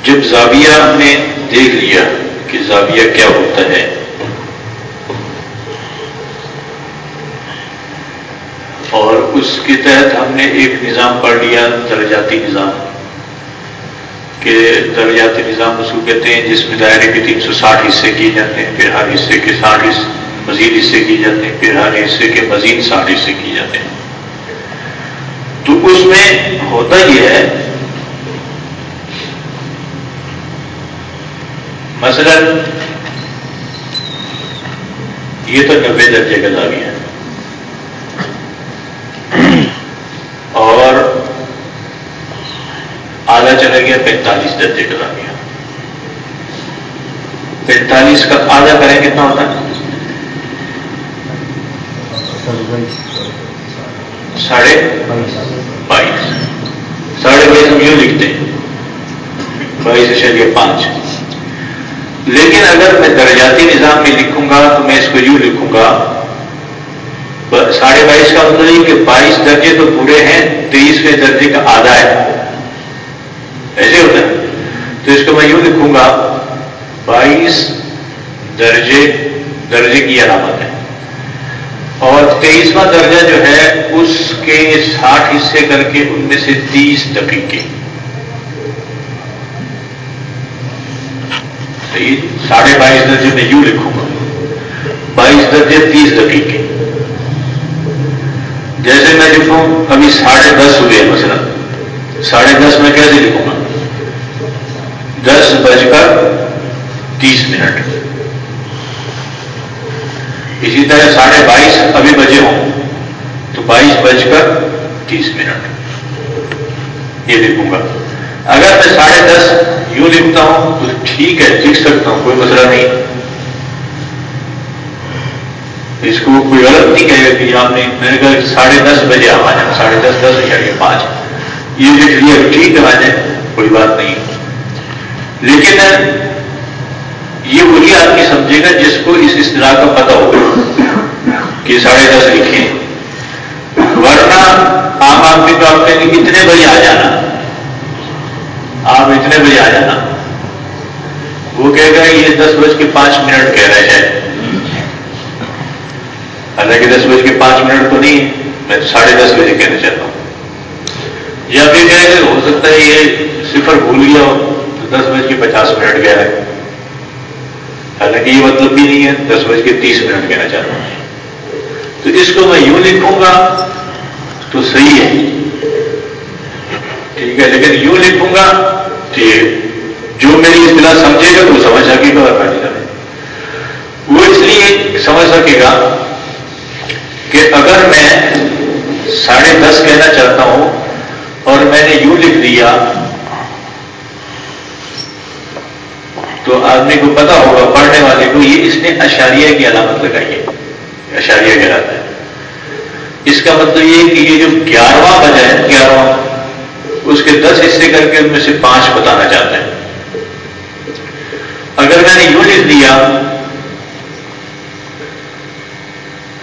جب زاویہ ہم نے دیکھ لیا کہ زاویہ کیا ہوتا ہے۔ اور اس کے تحت ہم نے ایک نظام پڑھ لیا، درجاتی نظام۔ کہ درجاتی نظام اس کو کہتے ہیں جس میں دائرے کے تین سو ساٹھ حصے کیے جاتے ہیں، پھر ہر حصے کے ساٹھ حصے، مزید حصے کیے جاتے ہیں، پھر ہر حصے کے مزید ساٹھ حصے کیے جاتے ہیں۔ تو اس میں ہوتا یہ ہے مثلا، یہ تو نبے درجے کا دعوی ہے اور آدھا چلا گیا پینتالیس درجے کا دعوی پینتالیس کا آدھا کریں کتنا ہوتا ہے؟ ساڑھے بائیس۔ ساڑھے بائیس ہم یوں لکھتے ہیں۔ بائیس اشاریہ پانچ۔ لیکن اگر میں درجاتی نظام میں لکھوں گا تو میں اس کو یوں لکھوں گا ساڑھے بائیس کا مطلب یہ کہ بائیس درجے تو پورے ہیں تیئیسویں درجے کا آدھا ہے۔ ایسے ہوتا ہے۔ تو اس کو میں یوں لکھوں گا، بائیس درجے درجے کی علامت ہے۔ اور تیئیسواں درجہ جو ہے، اس کے ساٹھ حصے کر کے ان میں سے تیس دقیقے۔ ساڑھے بائیس درجے میں یوں لکھوں گا۔ بائیس درجے تیس دقیقے۔ جیسے میں لکھوں، ابھی ساڑھے دس ہوئے مثلا۔ ساڑھے دس میں کیسے لکھوں گا؟ دس بج کر تیس منٹ۔ اسی طرح ساڑھے بائیس ابھی بجے ہوں، تو بائیس بج کر تیس منٹ۔ یہ لکھوں گا۔ اگر میں ساڑھے دس یوں لکھتا ہوں تو ٹھیک ہے، لکھ سکتا ہوں، کوئی مسئلہ نہیں۔ اس کو کوئی غلط نہیں کہے گا کہ آپ نے، میں نے کہا ساڑھے دس بجے آپ آ جائیں، ساڑھے دس دس یا پانچ۔ یہ لکھ لیا ٹھیک ہے آ جائیں، کوئی بات نہیں۔ لیکن یہ وہی آدمی سمجھے گا جس کو اس اصطلاح کا پتہ ہوگا کہ ساڑھے دس لکھیں۔ ورنہ عام آدمی کو آپ کہیں گے کتنے بجے آ جانا؟ آپ اتنے بجے آ جانا۔ وہ کہے گا یہ دس بج کے پانچ منٹ کہہ رہے ہیں۔ حالانکہ دس بج کے پانچ منٹ تو نہیں میں ساڑھے دس بجے کہنا چاہتا ہوں۔ یا پھر کہے گا ہو سکتا ہے یہ صفر بھول گیا ہو، تو دس بج کے پچاس منٹ کہہ رہے حالانکہ یہ مطلب بھی نہیں ہے، دس بج کے تیس منٹ کہنا چاہتا ہوں۔ تو اس کو میں یوں لکھوں گا تو صحیح ہے۔ ٹھیک ہے، لیکن یوں لکھوں گا کہ جو میری اصطلاح سمجھے گا تو وہ سمجھ سکے گا اور جائے وہ اس لیے سمجھ سکے گا کہ اگر میں ساڑھے دس کہنا چاہتا ہوں اور میں نے یوں لکھ دیا، تو آدمی کو پتا ہوگا، پڑھنے والے کو یہ اس نے اشاریہ کی علامت لگائی ہے۔ اشاریہ کہلاتا ہے۔ اس کا مطلب یہ کہ یہ جو گیارہواں بجا ہے، گیارہواں۔ اس کے دس حصے کر کے ان میں سے پانچ بتانا چاہتے ہیں اگر میں نے یوں لکھ دیا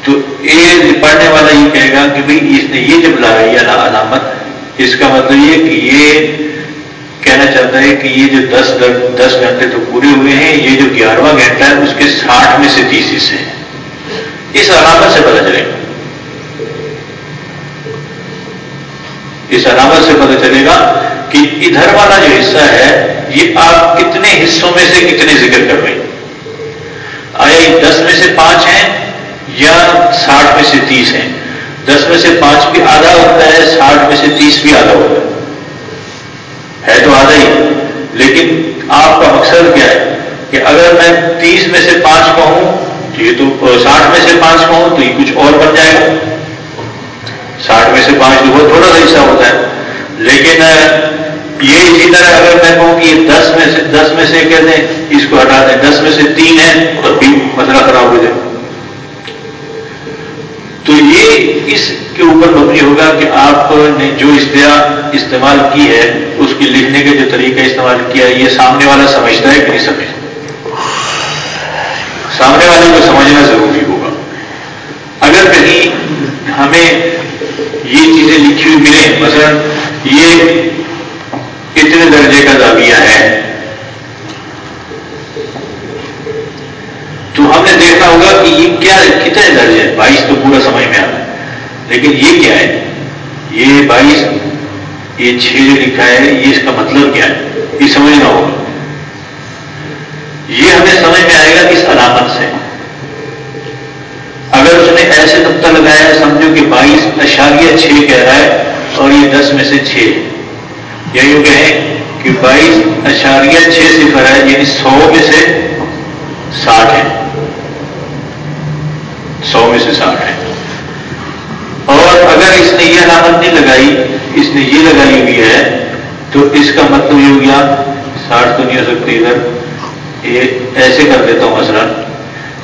تو یہ جی پڑھنے والا یہ کہے گا کہ بھائی اس نے یہ جب لگائی علامت اس کا مطلب یہ کہ یہ کہنا چاہتا ہے کہ یہ جو دس دس گھنٹے تو پورے ہوئے ہیں، یہ جو گیارہواں گھنٹہ ہے، اس کے ساٹھ میں سے تیس حصے ہیں۔ اس علامت سے پتہ چلے۔ گا اس علامت سے پتہ چلے گا کہ ادھر والا جو حصہ ہے، یہ آپ کتنے حصوں میں سے کتنے ذکر کر رہے ہیں؟ آیا یہ دس میں سے پانچ ہیں یا ساٹھ میں سے تیس ہیں؟ دس میں سے پانچ بھی آدھا ہوتا ہے، ساٹھ میں سے تیس بھی آدھا ہوتا ہے۔ ہے تو آدھا ہی۔ لیکن آپ کا مقصد کیا ہے؟ کہ اگر میں تیس میں سے پانچ کہوں، تو یہ تو ساٹھ میں سے پانچ کہوں تو یہ کچھ اور بن جائے گا۔ ساٹھ میں سے پانچ تو بہت تھوڑا سا حصہ ہوتا ہے۔ لیکن یہ اسی طرح اگر میں کہوں کہ دس میں سے، دس میں سے کہہ دیں اس کو ہٹا دیں۔ دس میں سے تین ہے تو بھی مسئلہ خراب ہو جائے۔ تو یہ اس کے اوپر مبنی ہوگا کہ آپ نے جو اشتہا استعمال کی ہے، اس کی لکھنے کا جو طریقہ استعمال کیا ہے، یہ سامنے والا سمجھتا ہے کہ نہیں سمجھتا؟ سامنے والے کو سمجھنا ضروری ہوگا۔ اگر کہیں ہمیں یہ چیزیں لکھی ہوئی ملیں مثلا یہ کتنے درجے کا دعویہ ہے۔ تو ہم نے دیکھنا ہوگا کہ یہ کیا کتنے درجے بائیس تو پورا سمجھ میں آتا ہے۔ لیکن یہ کیا ہے؟ یہ بائیس، یہ چھ جو لکھا ہے، یہ اس کا مطلب کیا ہے؟ یہ سمجھنا ہوگا۔ یہ ہمیں سمجھ میں آئے گا کس علامت سے۔ اگر اس نے ایسے نقطہ لگایا سمجھو کہ بائیس اشاریہ چھ کہہ رہا ہے اور یہ دس میں سے چھ یا یوں کہیں کہ بائیس اشاریہ چھ صفر ہے یعنی سو میں سے ساٹھ ہے۔ سو میں سے ساٹھ ہے۔ اور اگر اس نے یہ علامت نہیں لگائی، اس نے یہ لگائی ہوئی ہے، تو اس کا مطلب یہ ہو گیا، ساٹھ تو نہیں ہو سکتی ادھر۔ یہ ایسے کر دیتا ہوں مثلا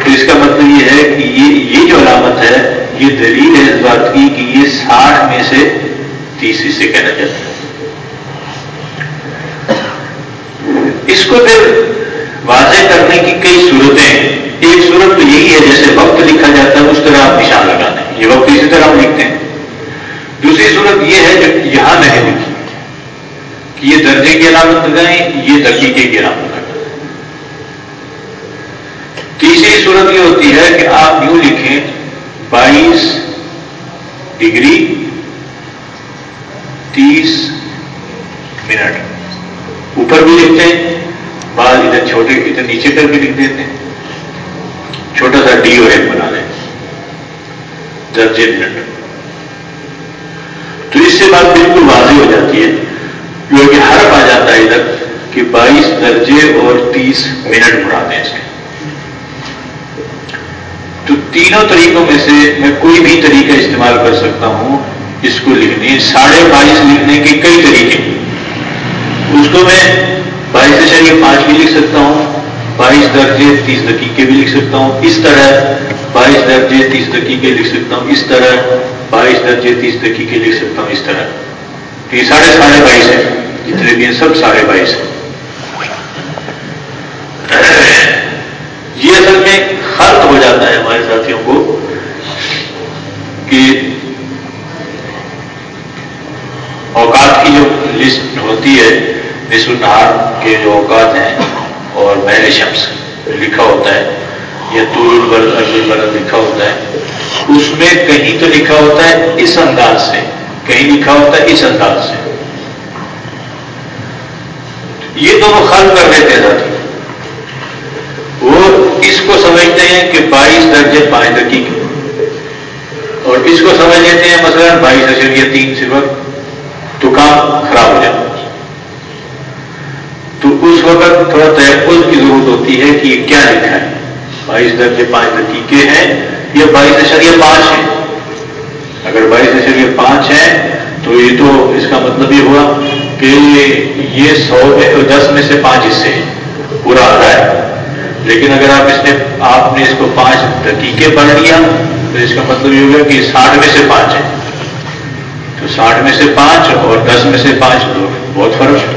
تو اس کا مطلب یہ ہے کہ یہ یہ جو علامت ہے، یہ دلیل ہے اس بات کی کہ یہ ساٹھ میں سے تیس سے کہنا چاہتا ہے۔ اس کو پھر واضح کرنے کی کئی صورتیں ہیں۔ ایک صورت تو یہی ہے، جیسے وقت لکھا جاتا ہے، اس طرح آپ نشان لگا دیں یہ وقت اسی طرح ہم لکھتے ہیں۔ دوسری صورت یہ ہے، جو یہاں نہیں لکھی، کہ یہ درجے کی علامت لگائیں، یہ دقیقے کی علامت تیسری صورت یہ ہوتی ہے کہ آپ یوں لکھیں بائیس ڈگری تیس منٹ۔ اوپر بھی لکھتے ہیں بعض ادھر چھوٹے، ادھر نیچے کر کے لکھ دیتے ہیں۔ چھوٹا سا ڈی اور ایک بنا دیں درجے منٹ۔ تو اس سے بات بالکل واضح ہو جاتی ہے۔ کیونکہ حرف آ جاتا ہے ادھر کہ بائیس درجے اور تیس منٹ بنا دیں اس کے۔ تو تینوں طریقوں میں سے میں کوئی بھی طریقہ استعمال کر سکتا ہوں اس کو لکھنے، ساڑھے بائیس لکھنے کے کئی طریقے اس کو میں بائیس اشاریہ پانچ بھی لکھ سکتا ہوں، بائیس درجے تیس دقیقے بھی لکھ سکتا ہوں۔ اس طرح بائیس درجے تیس دقیقے لکھ سکتا ہوں۔ اس طرح بائیس درجے تیس دقیقے لکھ سکتا ہوں۔ اس طرح۔ تو یہ ساڑھے ساڑھے بائیس ہے جتنے بھی ہیں، سب ساڑھے بائیس ہیں۔ یہ اصل میں خلط ہو جاتا ہے ہمارے ساتھیوں کو کہ اوقات کی جو لسٹ ہوتی ہے نصف النہار کے جو اوقات ہیں اور محل شمس لکھا ہوتا ہے، یا طول البرد لکھا ہوتا ہے، اس میں کہیں تو لکھا ہوتا ہے اس انداز سے، کہیں لکھا ہوتا ہے اس انداز سے۔ یہ دونوں خل کر لیتے ہیں ساتھی وہ اس کو سمجھتے ہیں کہ بائیس درجے پانچ دقیقے اور اس کو سمجھ لیتے ہیں مثلا بائیس اشریہ تین صفر، تو کام خراب ہو جاتا تو اس وقت تھوڑا تحفظ کی ضرورت ہوتی ہے کہ یہ کیا لکھا ہے۔ بائیس درجے پانچ دقیقے ہیں یا بائیس اشریہ پانچ ہے اگر بائیس اشریہ پانچ ہے تو یہ تو اس کا مطلب یہ ہوا کہ یہ سو میں دس میں سے پانچ حصے ہیں۔ پورا آ رہا ہے۔ لیکن اگر آپ اس نے آپ نے اس کو پانچ دقیقے پڑھ لیا، تو اس کا مطلب یہ ہوگا کہ ساٹھ میں سے پانچ ہے۔ تو ساٹھ میں سے پانچ اور دس میں سے پانچ تو بہت فرق ہے۔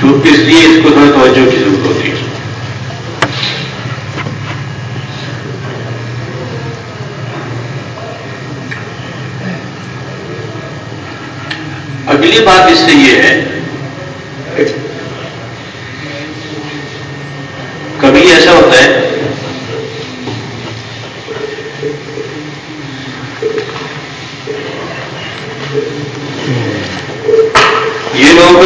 تو اس لیے اس کو تھوڑا توجہ کی ضرورت ہوتی ہے۔ اگلی بات اس سے یہ ہے کبھی ایسا ہوتا ہے؟ یہ لوگ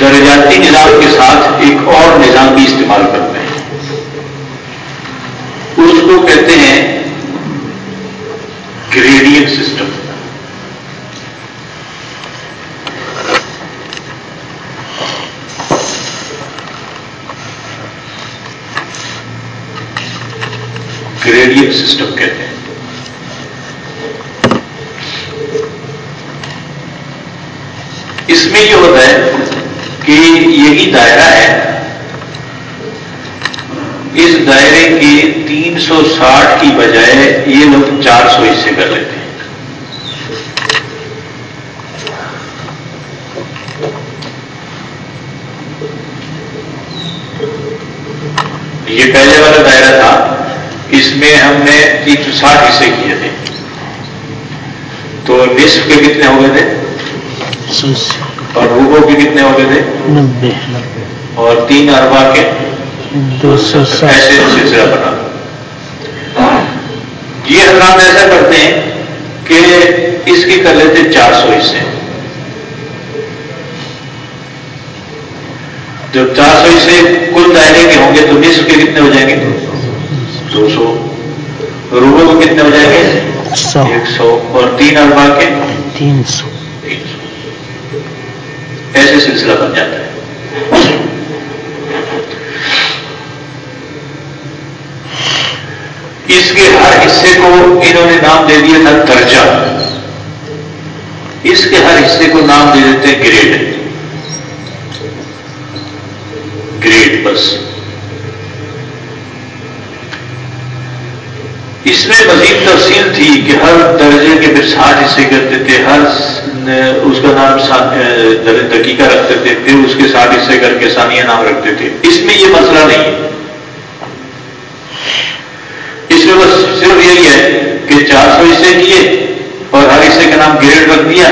درجاتی نظام کے ساتھ ایک اور نظام بھی استعمال کرتے ہیں۔ اس کو کہتے ہیں گریڈین سسٹم گریڈین سسٹم کہتے ہیں اس میں یہ ہوتا ہے کہ یہی دائرہ ہے اس دائرے کے تین سو ساٹھ کی بجائے یہ لوگ چار سو حصے کر لیتے ہیں یہ پہلے والا دائرہ تھا اس میں ہم نے تین سو ساٹھ حصے کیے تھے تو نصف کے کتنے ہو گئے تھے؟ اور روبو کے کتنے ہو گئے تھے؟ نبے۔ اور تین اربا کے؟ دو سو ایسے سلسلہ بنا۔ یہ حضرات ایسا کرتے ہیں کہ اس کی کر لیتے چار سو حصے جب چار سو حصے کل دائرے کے ہوں گے تو نصف کے کتنے ہو جائیں گے؟ دو سو۔ روبو کے کتنے ہو جائیں گے؟ ایک سو اور تین اربا کے تین سو۔ ایسے سلسلہ بن جاتا ہے۔ اس کے ہر حصے کو انہوں نے نام دے دیا تھا درجہ۔ اس کے ہر حصے کو نام دے دیتے ہیں گریڈ۔ گریڈ بس۔ اس میں مزید تفصیل تھی کہ ہر درجے کے پھر سات حصے کرتے تھے ہر اس کا نام دقیقہ رکھتے تھے پھر اس کے ساتھ حصے کر کے ثانیہ نام رکھتے تھے اس میں یہ مسئلہ نہیں ہے۔ اس میں بس صرف یہی ہے کہ چار سو حصے کیے اور ہر حصے کا نام گریڈ رکھ دیا۔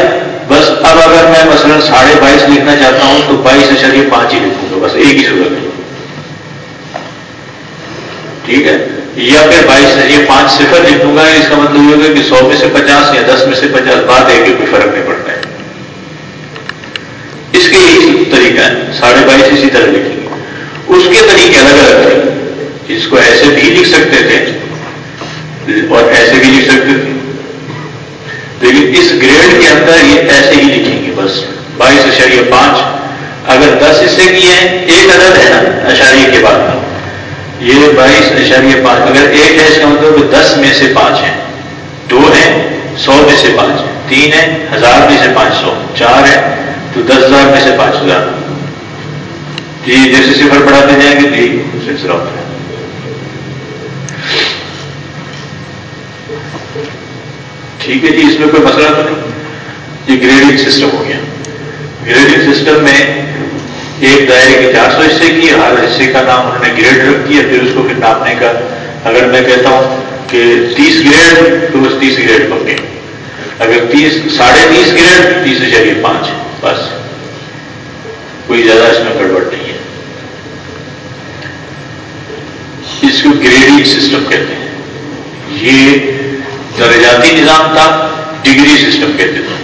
بس اب اگر میں مثلا ساڑھے بائیس لکھنا چاہتا ہوں تو بائیس اشاریہ پانچ ہی لکھوں گا، بس ایک ہی صورت ہے ٹھیک ہے؟ یا پھر بائیس اشاریہ پانچ صفر لکھوں گا، اس کا مطلب یہ ہوگا کہ سو میں سے پچاس یا دس میں سے پچاس بات ہے کہ کوئی فرق نہیں پڑتا ہے۔ اس کے یہی طریقہ ہے، ساڑھے بائیس اسی طرح لکھیں۔ گے اس کے طریقے الگ الگ تھے اس کو ایسے بھی لکھ سکتے تھے اور ایسے بھی لکھ سکتے تھے۔ لیکن اس گریڈ کے اندر یہ ایسے ہی لکھیں گے بس۔ بائیس اشاریہ پانچ۔ اگر دس حصے کی ہیں، ایک عدد ہے نا اشاریہ کے بعد۔ یہ بائیس اشاریہ پانچ اگر ایک ہے اس کا مطلب دس میں سے پانچ ہے دو ہے سو میں سے پانچ تین ہے ہزار میں سے پانچ سو۔ چار ہے تو دس ہزار میں سے پانچ ہزار۔ جی جیسے صفر پڑھاتے جائیں گے جی سلسلہ ہوتا ہے۔ ٹھیک ہے جی اس میں کوئی مسئلہ تو نہیں؟ یہ گریڈنگ سسٹم ہو گیا۔ گریڈنگ سسٹم میں ایک دائرے کے چار سو حصے کی، ہر حصے کا نام انہوں نے گریڈ رکھ دیا، پھر اس کو پھر ناپنے کا، اگر میں کہتا ہوں کہ تیس گریڈ، تو اس تیس گریڈ پکے اگر تیس، ساڑھے تیس گریڈ، تیس چلیے پانچ، بس۔ کوئی زیادہ اس میں گڑبڑ نہیں ہے۔ اس کو گریڈنگ سسٹم کہتے ہیں۔ یہ درجاتی نظام تھا ڈگری سسٹم کہتے تھے۔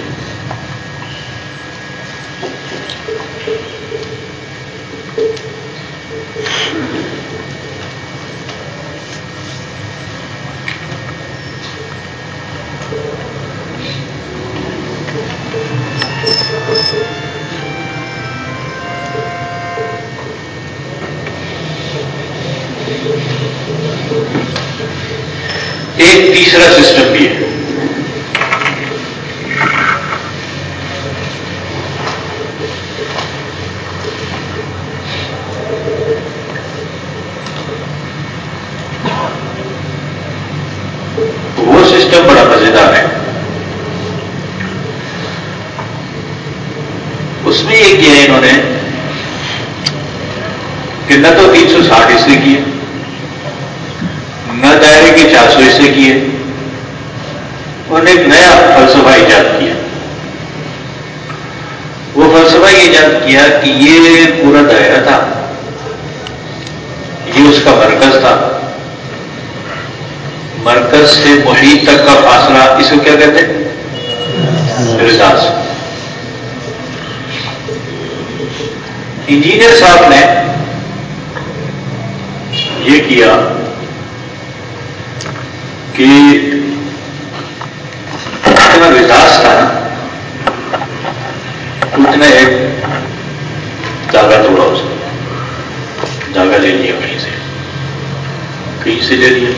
ایک تیسرا سسٹم بھی ہے وہ سسٹم بڑا مزیدار ہے اس میں یہ کیا ہے انہوں نے کہ نہ تو تین سو ساٹھ اس نے کیے نہ دائرے کے چار سو حصے کیے انہوں نے ایک نیا فلسفہ ایجاد کیا وہ فلسفہ کیا کہ یہ پورا دائرہ تھا۔ یہ اس کا مرکز تھا۔ مرکز سے محیط تک کا فاصلہ اس کو کیا کہتے ہیں؟ انجینئر صاحب نے یہ کیا کہ اتنا وکاس تھا، اتنا ایک جاگا توڑا اس نے۔ جاگا لے لیا کہیں سے۔ کہیں سے لے لیا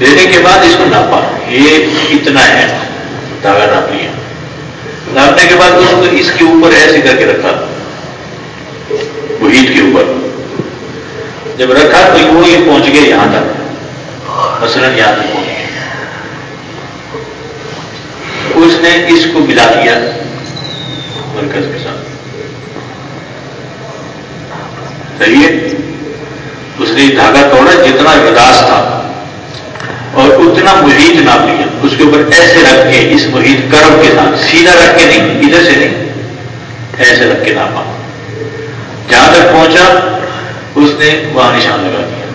دینے کے بعد اس کو ناپا۔ یہ کتنا ہے۔ دھاگا ناپ لیا۔ ناپنے کے بعد اس کو اس کے اوپر ایسے کر کے رکھا۔ محیط کے اوپر۔ جب رکھا تو وہ یہ پہنچ گیا یہاں تک۔ مثلاً یہاں تک پہنچ گیا۔ اس نے اس کو ملا دیا مرکز کے ساتھ صحیح ہے۔ اس نے دھاگا توڑا جتنا رداس تھا اور اتنا محیط ناپ لیا اس کے اوپر ایسے رکھ کے، اس محیط کرو کے ساتھ، سیدھا رکھ کے نہیں، ادھر سے نہیں، ایسے رکھ کے ناپا۔ جہاں تک پہنچا، اس نے وہاں نشان لگا دیا۔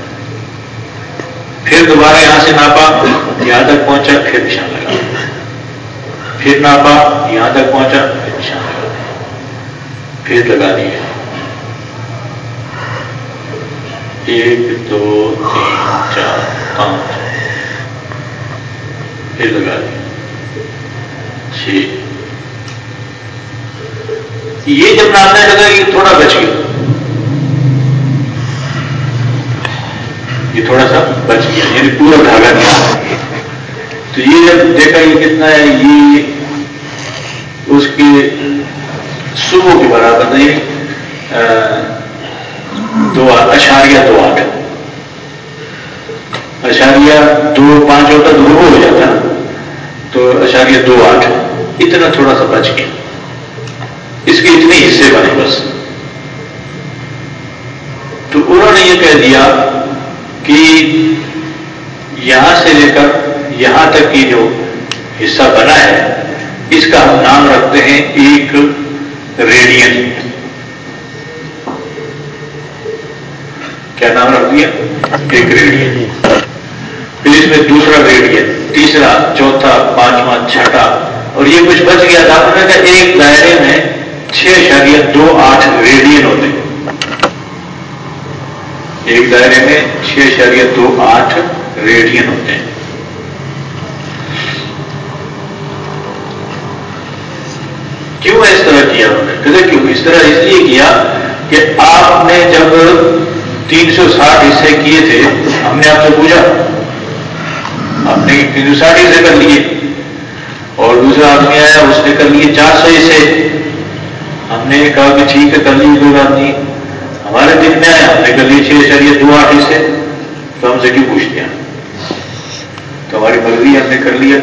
پھر دوبارہ یہاں سے ناپا، یہاں تک پہنچا، پھر نشان لگا دیا۔ پھر ناپا، یہاں تک پہنچا، پھر نشان لگا دیا۔ پھر لگا دیا۔ ایک، دو، تین، چار، پانچ پھر لگا دیا چھ۔ یہ جب ناپنے لگا، یہ تھوڑا بچ گیا۔ یہ تھوڑا سا بچ گیا یعنی پورا دھاگا نہیں تو یہ جب دیکھا یہ کتنا ہے، یہ اس کے صبح کے برابر نہیں دو اشاریہ دو آٹھ اشاریہ دو پانچ ہوتا تو وہ ہو جاتا، تو اشاریہ دو آٹھ، اتنا تھوڑا سا بچ گیا۔ اس کے اتنے حصے بنے بس۔ تو انہوں نے یہ کہہ دیا کہ یہاں سے لے کر یہاں تک کی جو حصہ بنا ہے، اس کا ہم نام رکھتے ہیں ایک ریڈین۔ کیا نام رکھ دیا ایک ریڈین پھر اس میں دوسرا ریڈین تیسرا، چوتھا، پانچواں، چھٹا۔ اور یہ کچھ بچ گیا۔ تھا انہوں نے کہا ایک دائرے میں چھ شریعت دو آٹھ ریڈین ہوتے ہیں۔ ایک دائرے میں چھ شریعت دو آٹھ ریڈین ہوتے ہیں۔ کیوں اس طرح کیا انہوں نے؟ کیوں؟ اس طرح اس لیے کیا کہ آپ نے جب تین سو ساٹھ حصے کیے تھے، ہم نے آپ سے پوچھا۔ آپ نے تین سو ساٹھ حصے کر لیے۔ اور دوسرا آدمی آیا، اس نے کر لیے چار سو حصے۔ ہم نے کہا کہ ٹھیک ہے، کر لیجیے کوئی بات نہیں ہمارے دن میں آیا، ہم نے کر لیے چھ شریعت دو آٹھ سے تو ہم سے کیوں پوچھ لیا؟ تو ہماری مرضی ہم نے کر لیا۔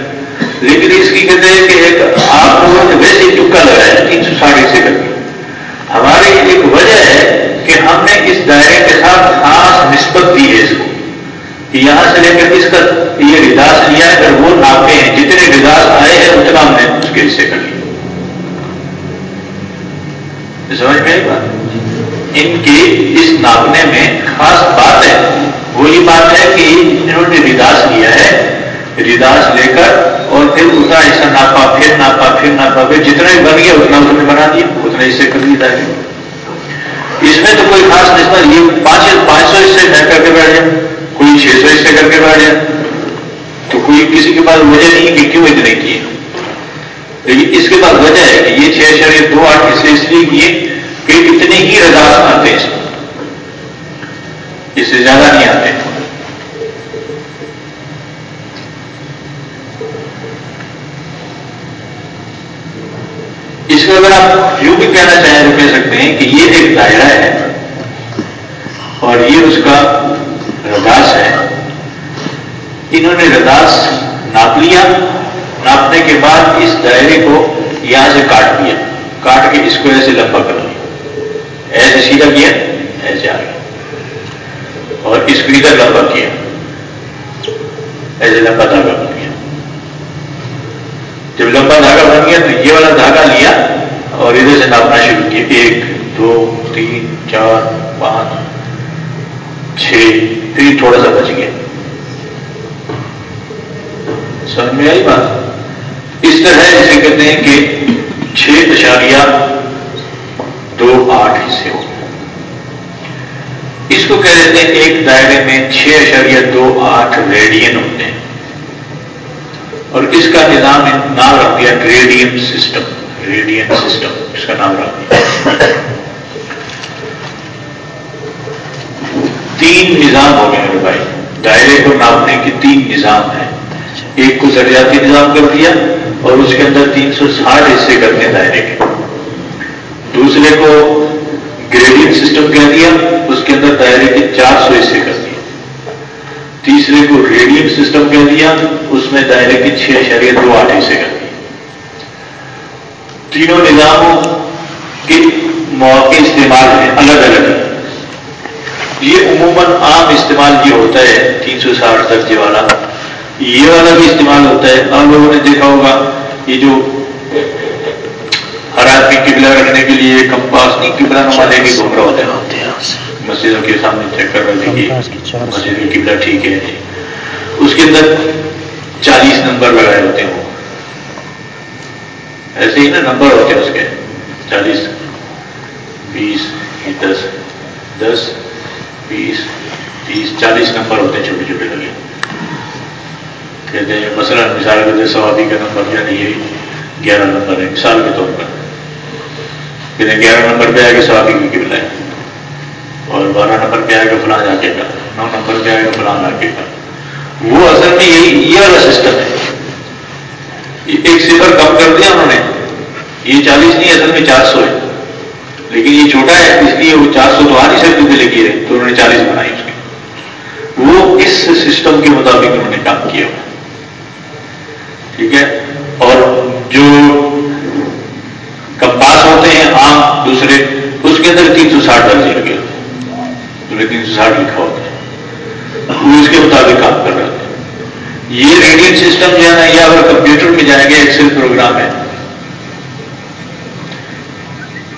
لیکن اس کی کہتے ہیں کہ ایک آپ لوگوں نے ویسے ہی ٹکا لگایا تین سو ساٹھ سے کر دیا ہماری ایک وجہ ہے کہ ہم نے اس دائرے کے ساتھ خاص نسبت دی ہے اس کو، کہ یہاں سے لے کر اس کا یہ رداس لیا ہے، اگر وہ ناپے ہیں، جتنے رداس آئے ہیں، اتنا ہم نے اس کے حصے کر لیا۔ سمجھ میں بات؟ ان کی اس ناپنے میں خاص بات ہے۔ وہی بات ہے کہ انہوں نے رداس لیا ہے رداس لے کر اور پھر اتنا ایسا ناپا، پھر ناپا پھر ناپا، پھر جتنا ہی بن گیا، اتنا اس نے بنا دیا، اتنا اسے کر دیا ہے اس میں تو کوئی خاص نسبت یہ پانچ پانچ سو حصے میں کر کے بیٹھ جائے کوئی چھ سو حصے کر کے بیٹھ جائے تو کوئی کسی کے پاس وجہ نہیں کہ کیوں اتنے کیے؟ لیکن اس کے پاس وجہ ہے کہ یہ چھ شریعت دو آٹھ حصے اس لیے کیے کہ اتنے ہی رضاس آتے اس میں اس سے زیادہ نہیں آتے۔ اس کو اگر آپ یوں بھی کہنا چاہیں تو کہہ سکتے ہیں کہ یہ ایک دائرہ ہے اور یہ اس کا رداس ہے۔ انہوں نے رداس ناپ لیا۔ ناپنے کے بعد اس دائرے کو یہاں سے کاٹ دیا۔ کاٹ کے اس کو ایسے لمبا کر لیا ایسے سیدھا کیا، ایسے آ گیا اور اس کو ادھر لمبا کیا۔ ایسے لمبا دھاگا۔ بن جب لمبا دھاگا بن گیا تو یہ والا دھاگا لیا اور ادھر سے ناپنا شروع کیا۔ ایک، دو، تین، چار، پانچ، چھ پھر تھوڑا سا بچ گیا۔ سمجھ میں آئی بات؟ اس طرح جسے کہتے ہیں کہ چھ اشاریہ دو آٹھ حصے ہو اس کو کہہ دیتے ہیں ایک دائرے میں چھ اشاریہ دو آٹھ ریڈین ہوتے ہیں۔ اور اس کا نظام نام رکھ دیا ریڈیم سسٹم ریڈین سسٹم، اس کا نام رکھ دیا۔ تین نظام ہو گئے میرے بھائی۔ دائرے کو ناپنے کے تین نظام ہیں۔ ایک کو سرجاتی نظام کر دیا اور اس کے اندر تین سو ساٹھ حصے کرتے ہیں دائرے کے۔ دوسرے کو گریڈین سسٹم کہہ دیا، اس کے اندر دائرے کے چار سو حصے کر دیا۔ تیسرے کو ریڈیم سسٹم کہہ دیا، اس میں دائرے کے چھ اشاریہ دو آٹھ حصے کر تینوں نظاموں کے مواقع استعمال ہیں، الگ الگ۔ یہ عموماً عام استعمال یہ ہوتا ہے، تین سو ساٹھ درجے والا۔ یہ والا بھی استعمال ہوتا ہے۔ آپ لوگوں نے دیکھا ہوگا، یہ جو ہر آدمی قبلہ رکھنے کے لیے، کمپاس نہیں قبلہ نما لے کے گھوم رہا مسجدوں کے سامنے چیک کر تھے کہ مسجد میں قبلہ ٹھیک ہے اس کے اندر چالیس نمبر لگائے ہوتے ہیں وہ۔ ایسے ہی نا نمبر ہوتے ہیں اس کے۔ چالیس بیس دس دس بیس تیس چالیس نمبر ہوتے ہیں چھوٹے چھوٹے لگے۔ کہتے ہیں مثلا مثال کے سوابی کا نمبر یعنی یہ گیارہ نمبر ہے مثال کے طور پر۔ کہتے ہیں گیارہ نمبر پہ آئے گا سوابی کی قبلہ۔ ہے اور بارہ نمبر پہ آئے گا فلاں جاکے کا نو نمبر پہ آئے گا فلاں جاکے کا وہ اصل میں یہی یہ والا سسٹم ہے۔ ایک صفر کم کر دیا انہوں نے۔ یہ چالیس نہیں اصل میں چار سو ہے۔ لیکن یہ چھوٹا ہے، اس لیے وہ چار سو تو آ نہیں سکتے تھے لے تو انہوں نے چالیس بنائی اس کی وہ اس سسٹم کے مطابق انہوں نے کام کیا۔ ٹھیک ہے؟ اور جو کمپاس ہوتے ہیں، عام دوسرے، اس کے اندر تین سو ساٹھ درجے لگے۔ ہوتے تین لکھا ہوتا ہے وہ اس کے مطابق کام کر رہے ہوتے یہ ریڈنگ سسٹم جو ہے نا، یہ اگر کمپیوٹر میں جائیں گے ایکسل پروگرام ہے۔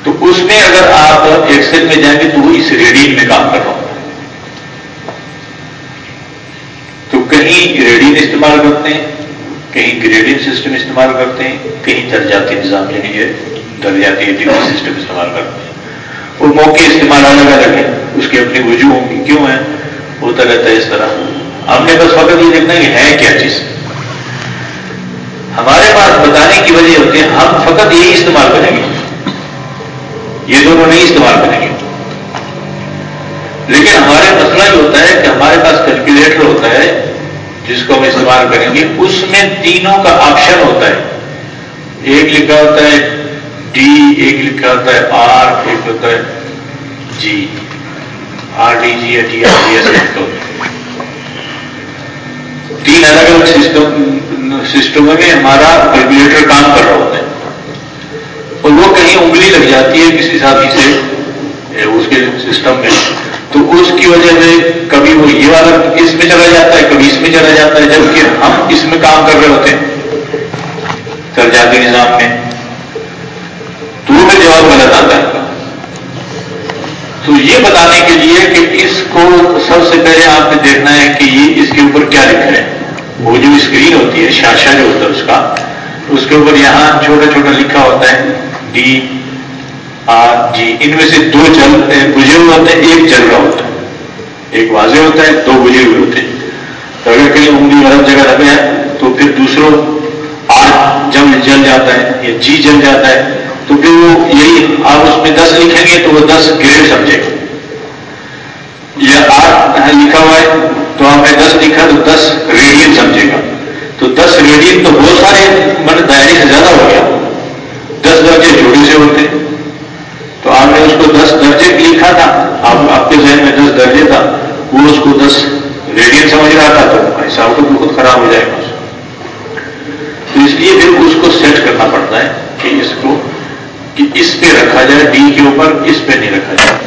تو اس میں اگر آپ ایکسل میں جائیں گے تو وہ اس ریڈنگ میں کام کر رہا ہوں تو کہیں ریڈنگ استعمال کرتے ہیں، کہیں گریڈنگ سسٹم استعمال کرتے ہیں، کہیں درجاتی نظام یعنی یہ درجاتی سسٹم استعمال کرتے ہیں۔ وہ موقع استعمال الگ الگ ہے اس کی اپنی وجوہ ہوں گی کیوں ہے ہوتا رہتا ہے اس طرح۔ ہم نے بس وقت یہ دیکھنا کہ ہے کیا چیز؟ ہمارے پاس بتانے کی وجہ ہوتی ہے، ہم فقط یہی استعمال کریں گے۔ یہ دونوں نہیں استعمال کریں گے۔ لیکن ہمارے مسئلہ یہ ہوتا ہے کہ ہمارے پاس کیلکولیٹر ہوتا ہے، جس کو ہم استعمال کریں گے، اس میں تینوں کا آپشن ہوتا ہے۔ ایک لکھا ہوتا ہے ڈی ایک لکھا ہوتا ہے، آر ایک ہوتا ہے جی۔ آر ڈی جی یا ڈی آر ڈی ایس تین الگ الگ سسٹم سسٹموں میں ہمارا کیلکولیٹر کام کر رہا ہوتا ہے۔ اور وہ کہیں انگلی لگ جاتی ہے کسی ساتھی سے اس کے سسٹم میں۔ تو اس کی وجہ سے کبھی وہ یہ والا اس میں چلا جاتا ہے، کبھی اس میں چلا جاتا ہے، جبکہ ہم اس میں کام کر رہے ہوتے ہیں۔ سرجاتی نظام میں۔ تو جواب غلط آتا ہے۔ تو یہ بتانے کے لیے کہ اس کو سب سے پہلے آپ نے دیکھنا ہے کہ یہ اس کے اوپر کیا لکھا ہے۔ وہ جو اسکرین ہوتی ہے شاشا جو ہوتا ہے اس کا، اس کے اوپر یہاں چھوٹا چھوٹا لکھا ہوتا ہے ڈی آر جی ان میں سے دو چل بجے ہوئے ہوتے ہیں، ایک چل رہا ہوتا ہے۔ ایک واضح ہوتا ہے، دو بجے ہوئے ہوتے ہیں۔ تو اگر کہیں انگلی غلط جگہ لگے ہے تو پھر دوسروں آر جب جل جاتا ہے یا جی جل جاتا ہے۔ تو پھر وہ یہی آپ اس میں دس لکھیں گے تو وہ دس گریڈ سمجھے گا یا آٹھ لکھا ہوا ہے، تو آپ نے دس لکھا تو دس ریڈین سمجھے گا تو دس ریڈین تو بہت سارے من دائرے سے زیادہ ہو گیا۔ دس درجے جوڑے سے ہوتے۔ تو آپ نے اس کو دس درجے لکھا تھا۔ آپ آپ کے ذہن میں دس درجے تھا۔ وہ اس کو دس ریڈین سمجھ رہا تھا تو ایسا کو بھی خود خراب ہو جائے گا۔ تو اس لیے پھر اس کو سیٹ کرنا پڑتا ہے کہ اس کو کہ اس پہ رکھا جائے ڈی کے اوپر اس پہ نہیں رکھا جائے۔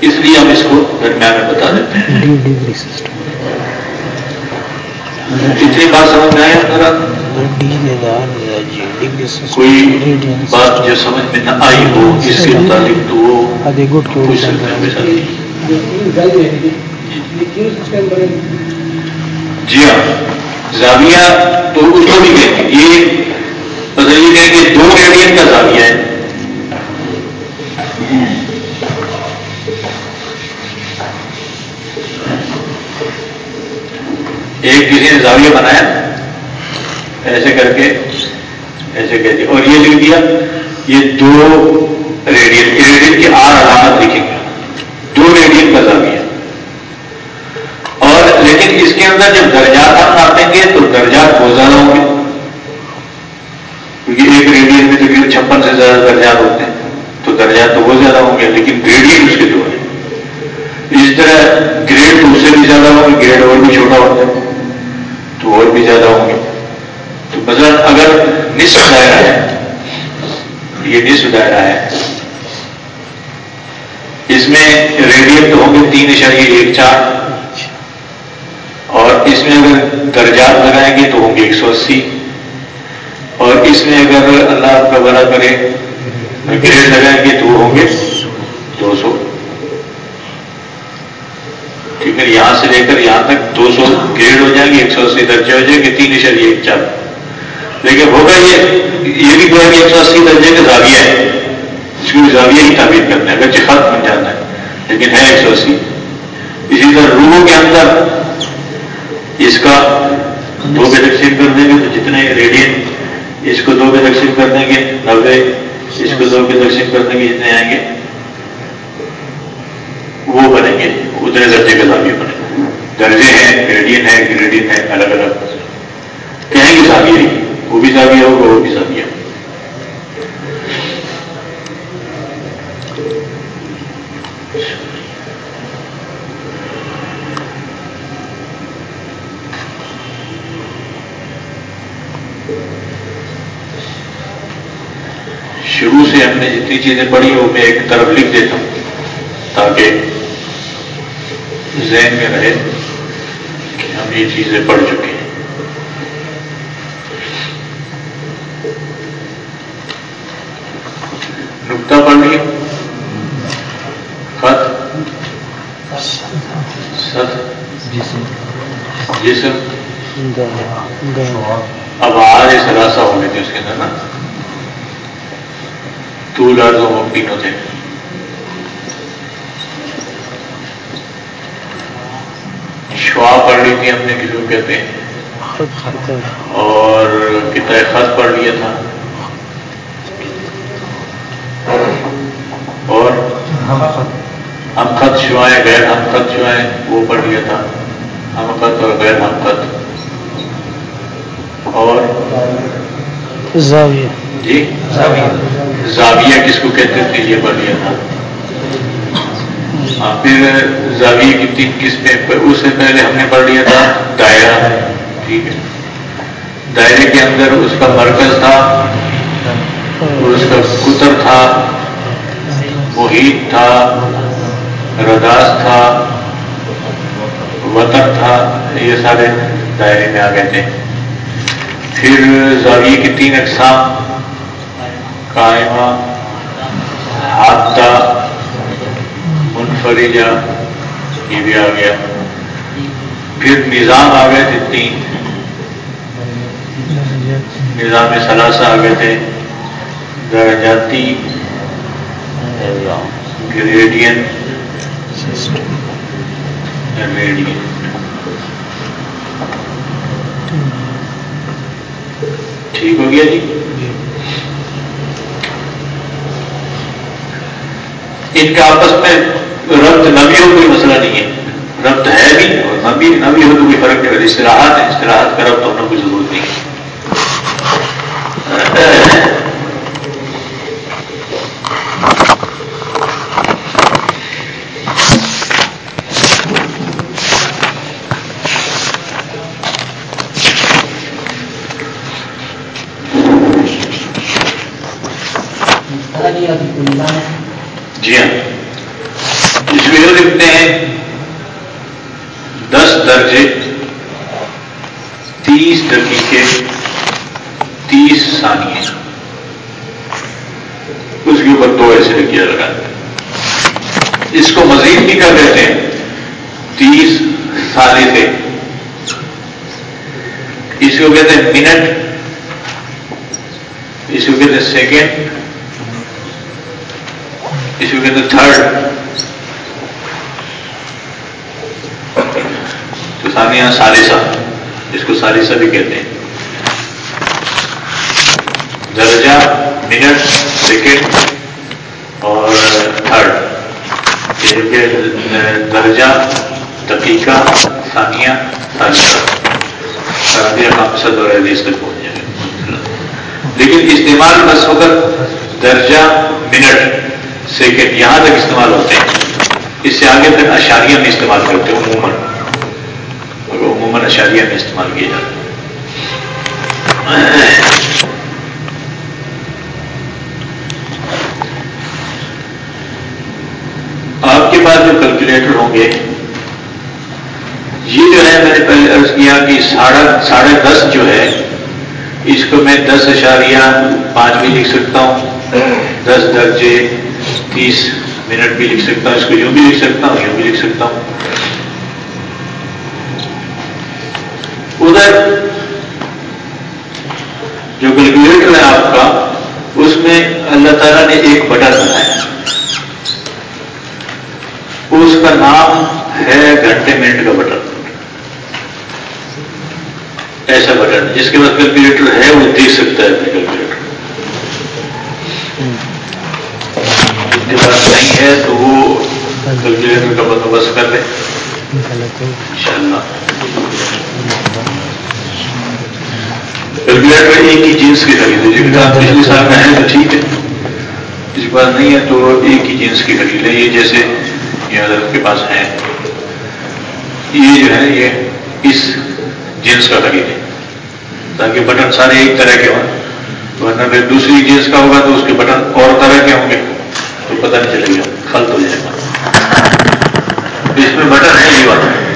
اس لیے ہم اس کو درمیان میں بتا دیتے ہیں۔ اتنی بات سمجھ میں آئے ذرا۔ کوئی بات جو سمجھ میں نہ آئی ہو اس کے مطابق تو وہ جی ہاں۔ زاویہ تو اس کو بھی یہ یہ کہ دو ریڈین کا زاویہ ہے۔ ایک کسی نے زاویہ بنایا، ایسے کر کے، ایسے کہتے اور یہ لکھ دیا یہ دو ریڈین ریڈین کی آر علامت لکھیں گے دو ریڈین کا زاویہ اور لیکن اس کے اندر جب درجات ہم ناپیں گے، تو درجات بہت زیادہ ہوں گے۔ کیونکہ ایک ریڈین میں تقریباً چھپن سے زیادہ درجات ہوتے ہیں، تو درجات تو بہت زیادہ ہوں گے، لیکن گریڈین اس کے دو ہیں اس طرح گریڈ اس سے بھی زیادہ ہوں گے گریڈ اور بھی چھوٹا ہوتا ہے، تو اور بھی زیادہ ہوں گے۔ تو مثلا اگر نصف دائرہ ہے، یہ نصف دائرہ ہے، اس میں ریڈیم تو ہوں گے تین اشاریہ ایک چار، اور اس میں اگر درجات لگائیں گے تو ہوں گے ایک سو اسی۔ اور اس میں اگر اللہ آپ کا بڑا کرے گریڈ لگائیں گے تو ہوں گے دو سو۔ ہے یہاں سے لے کر یہاں تک دو سو گریڈ ہو جائیں گے ایک سو اسی درجے ہو جائیں گے تین اشاریہ ایک چار۔ لیکن ہوگا یہ یہ بھی کوئی ایک سو اسی درجے کا زاویہ ہے۔ اس کو زاویہ ہی تعبیر کرنا ہے اگرچہ خط بن جانا ہے لیکن ہے ایک سو اسی۔ اسی طرح روحوں کے اندر اس کا دو پہ تقسیم کر دیں گے تو جتنے ریڈین اس کو دو کے تقسیم کر دیں گے نبے اس کو دو کے تقسیم کر دیں گے، جتنے آئیں گے، وہ بنیں گے، اتنے درجے کے زاویہ بنے گے۔ درجے ہیں، گریڈین ہے الگ الگ کہیں گے زاویہ ہی وہ بھی زاویہ ہوگا وہ بھی زاویہ شروع سے ہم نے جتنی چیزیں پڑھی وہ میں ایک طرف لکھ دیتا ہوں تاکہ ذہن میں رہے کہ ہم یہ چیزیں پڑھ چکے ہیں۔ نقطہ پڑھ لیے خط۔ جسم۔ اب آج سلاسا ہو گئے تھے اس کے اندر نا۔ و تینوں تھے۔ شوا پڑھ لی تھی ہم نے کسی کو کہتے ہیں؟ اور کتنا خط پڑھ لیا تھا۔ اور ہم خط شوائیں غیر ہم خط شوائیں وہ پڑھ لیا تھا۔ ہم خط اور غیر ہم خط اور جی؟ زاویہ۔ زاویہ کس کو کہتے تھے یہ پڑھ لیا تھا پھر زاویے کی تین قسمیں اس سے پہلے ہم نے پڑھ لیا تھا دائرہ۔ ٹھیک ہے۔ دائرے کے اندر اس کا مرکز تھا اس کا قطر تھا، محیط تھا رداس تھا، وطن تھا، یہ سارے دائرے میں آ گئے تھے۔ پھر زاویے کی تین اقسام قائمہ حادثہ منفرجہ، یہ بھی آ گیا۔ پھر نظام آ گئے تھے تین۔ نظام ثلاثہ آ گئے تھے۔ درجاتی گریڈین ریڈین۔ ٹھیک ہو گیا جی؟ ان کا آپس میں ربط نبی ہو کوئی مسئلہ نہیں ہے۔ ربط ہے بھی اور نبی نبی ہو تو کوئی فرق نہیں۔ استراحت ہے استراحت کا ربط ہونا کوئی ضرورت نہیں۔ ہے جی ہاں اس ویڈیو لکھتے ہیں دس درجے تیس دقیقے تیس ثانیے اس کے اوپر دو ایسے کیا لگا اس کو مزید بھی کر دیتے ہیں تیس سالے سے اس کو کہتے ہیں منٹ اس کو کہتے ہیں سیکنڈ اس کو کہتے ہیں تھرڈ تو ثانیہ سالسہ اس کو سالسہ بھی کہتے ہیں درجہ منٹ سیکنڈ اور تھرڈ درجہ دقیقہ ثانیہ ثانیہ خامسد اور حدیث تک پہنچ جائے لیکن استعمال بس وقت درجہ منٹ سیکنڈ یہاں تک استعمال ہوتے ہیں اس سے آگے تک اشاریہ میں استعمال کرتے ہیں عموماً عموماً اشاریہ میں استعمال کیا جاتا ہے آپ کے پاس جو کیلکولیٹر ہوں گے یہ جو ہے میں نے پہلے عرض کیا کہ ساڑھا ساڑھے دس جو ہے اس کو میں دس اشاریہ پانچ بھی لکھ سکتا ہوں دس درجے تیس منٹ بھی لکھ سکتا ہوں اس کو یوں بھی لکھ سکتا ہوں یوں بھی لکھ سکتا ہوں ادھر جو کیلکولیٹر ہے آپ کا اس میں اللہ تعالیٰ نے ایک بٹن بنایا اس کا نام ہے گھنٹے منٹ کا بٹن ایسا بٹن؟ جس کے بعد کیلکولیٹر ہے، وہ دیکھ سکتا ہے اپنے کیلکولیٹر جس کے پاس نہیں ہے، تو وہ کیلکولیٹر کا بندوبست کر لے۔ ان شاء اللہ کیلکولیٹر ایک ہی جینس کی خریدے جن کا پچھلے سال میں ہے تو ٹھیک ہے۔ جس کے پاس نہیں ہے، تو ایک ہی جینس کی خرید لے۔ یہ جیسے یہ حضرت کے پاس ہے یہ جو ہے، یہ اس جینس کا خریدے تاکہ بٹن سارے ایک طرح کے ہوں۔ ورنہ پھر دوسری جینس کا ہوگا تو اس کے بٹن اور طرح کے ہوں گے۔ تو پتہ نہیں چلے گا خلط ہو جائے گا۔ اس میں بٹن ہے یہ والا۔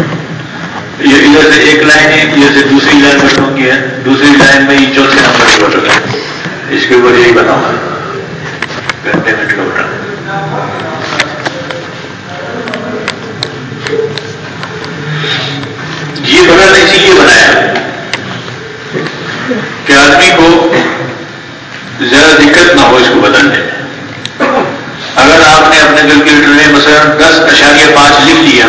یہ ادھر سے ایک لائن ہے، ادھر سے دوسری لائن بٹنوں کی ہے دوسری لائن میں یہ چوتھے نمبر کے بٹن ہے۔ اس کے اوپر یہی بنا ہوا ہے۔ گھنٹے کا بٹن۔ یہ بٹن اسی لیے بنایا۔ کہ آدمی کو زیادہ دقت نہ ہو اس کو بدلنے میں۔ اگر آپ نے اپنے کیلکولیٹر میں مثلا دس اشاریہ پانچ لکھ لیا،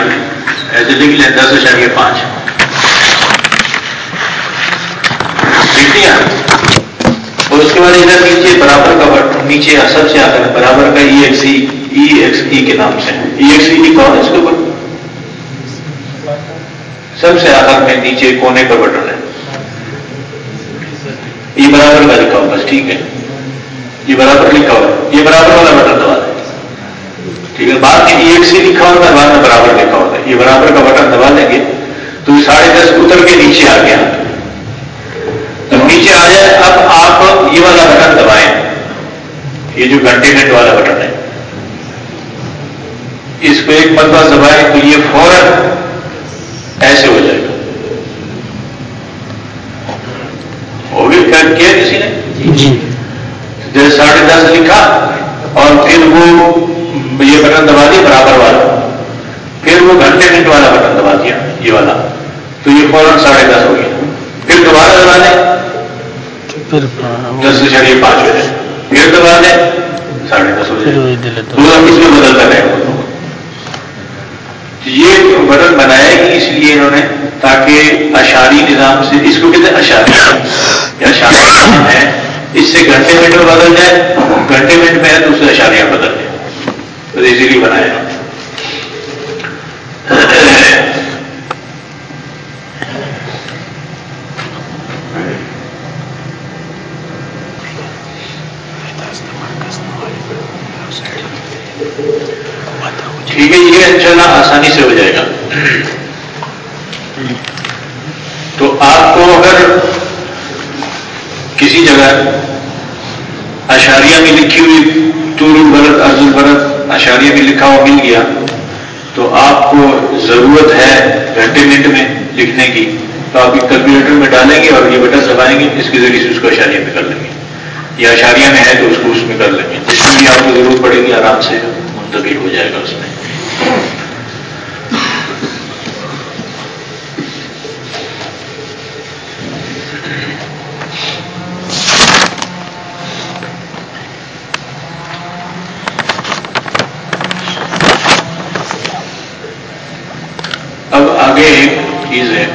ایسے لکھ لیں دس اشاریہ پانچ۔ لکھ لیا اور اس کے بعد ادھر نیچے برابر کا نیچے سب سے آتا ہے برابر کا ای ایکس ای ایکس ای کے نام سے۔ ای ایکس ای کون ہے اس کے اوپر؟ سب سے آخر میں نیچے کونے پر بٹن ہے۔ یہ برابر کا لکھا ہو بس ٹھیک ہے۔ یہ برابر لکھا ہوا یہ برابر والا بٹن دبا دیں۔ ٹھیک ہے، بعد میں ایک سے لکھا ہوتا ہے، بعد میں برابر لکھا ہوتا ہے۔ یہ برابر کا بٹن دبا دیں گے۔ تو ساڑھے دس اتر کے نیچے آ گیا۔ تو نیچے آ جائے، اب آپ یہ والا بٹن دبائیں۔ یہ جو گھنٹے والا بٹن ہے۔ اس کو ایک مرتبہ دبائیں تو یہ فوراً ایسے ہو جائے گا وہ بھی کیا کسی نے؟ جی۔ ساڑھے دس لکھا اور پھر وہ یہ بٹن دبا دیا برابر والا۔ پھر وہ گھنٹے منٹ والا بٹن دبا دیا یہ والا۔ تو یہ فوراً ساڑھے دس ہو گیا۔ پھر دوبارہ دبا دیں دس سے چڑھیے پانچ ہو جائے۔ پھر دبا دیں ساڑھے دس ہو جائے۔ اس میں بدلتا رہے یہ بٹن بنایا ہی اس لیے انہوں نے تاکہ اشاری نظام سے اس کو کہتے ہیں اشاری۔ یا اشاری ہے اس سے گھنٹے منٹ میں بدل جائے، گھنٹے منٹ میں ہے تو اس اشاریاں بدل جائے تو اسی لیے بنایا۔ ٹھیک ہے، یہ انشاءاللہ آسانی سے ہو جائے گا۔ تو آپ کو اگر کسی جگہ اشاریہ میں لکھی ہوئی تور البرت ارض البرت اشاریہ میں لکھا ہوا مل گیا، تو آپ کو ضرورت ہے گھنٹے منٹ میں لکھنے کی، تو آپ کیلکولیٹر میں ڈالیں گے اور یہ بٹن دبائیں گے، اس کے ذریعے سے اس کو اشاریہ میں کر لیں گے۔ یا اشاریہ میں ہے تو اس کو اس میں کر لیں گے، جس میں بھی آپ کو ضرورت پڑے گی، آرام سے منتقل ہو جائے گا اس میں اب آگے ایک چیز ہے۔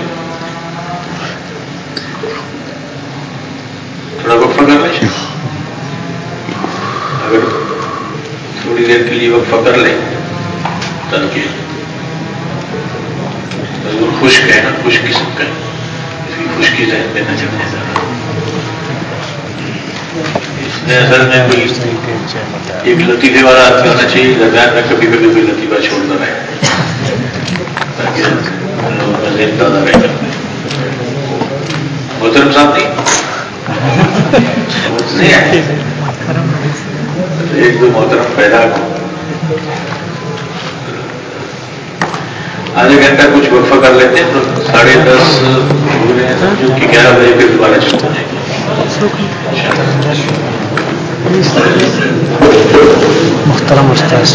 تھوڑا وقفہ کرنا چاہیے اگر تھوڑی دیر کے لیے وقفہ کر لیں تاکہ خشک ہے نا خوش قسم کا اس کی خشکی ذہن نظر نہیں آتا اس میں اصل میں کوئی ایک لطیفے والا آدمی ہونا چاہیے درمیان میں کبھی کبھی کوئی لطیفہ چھوڑتا رہے۔ تاکہ محترم صاحب نہیں؟ ایک دو محترم پیدا آدھے گھنٹہ کچھ وقفہ کر لیتے ہیں۔ تو ساڑھے دس جو کہ گیارہ بجے پھر دوبارہ شروع ہو جائیں محترم استاذ۔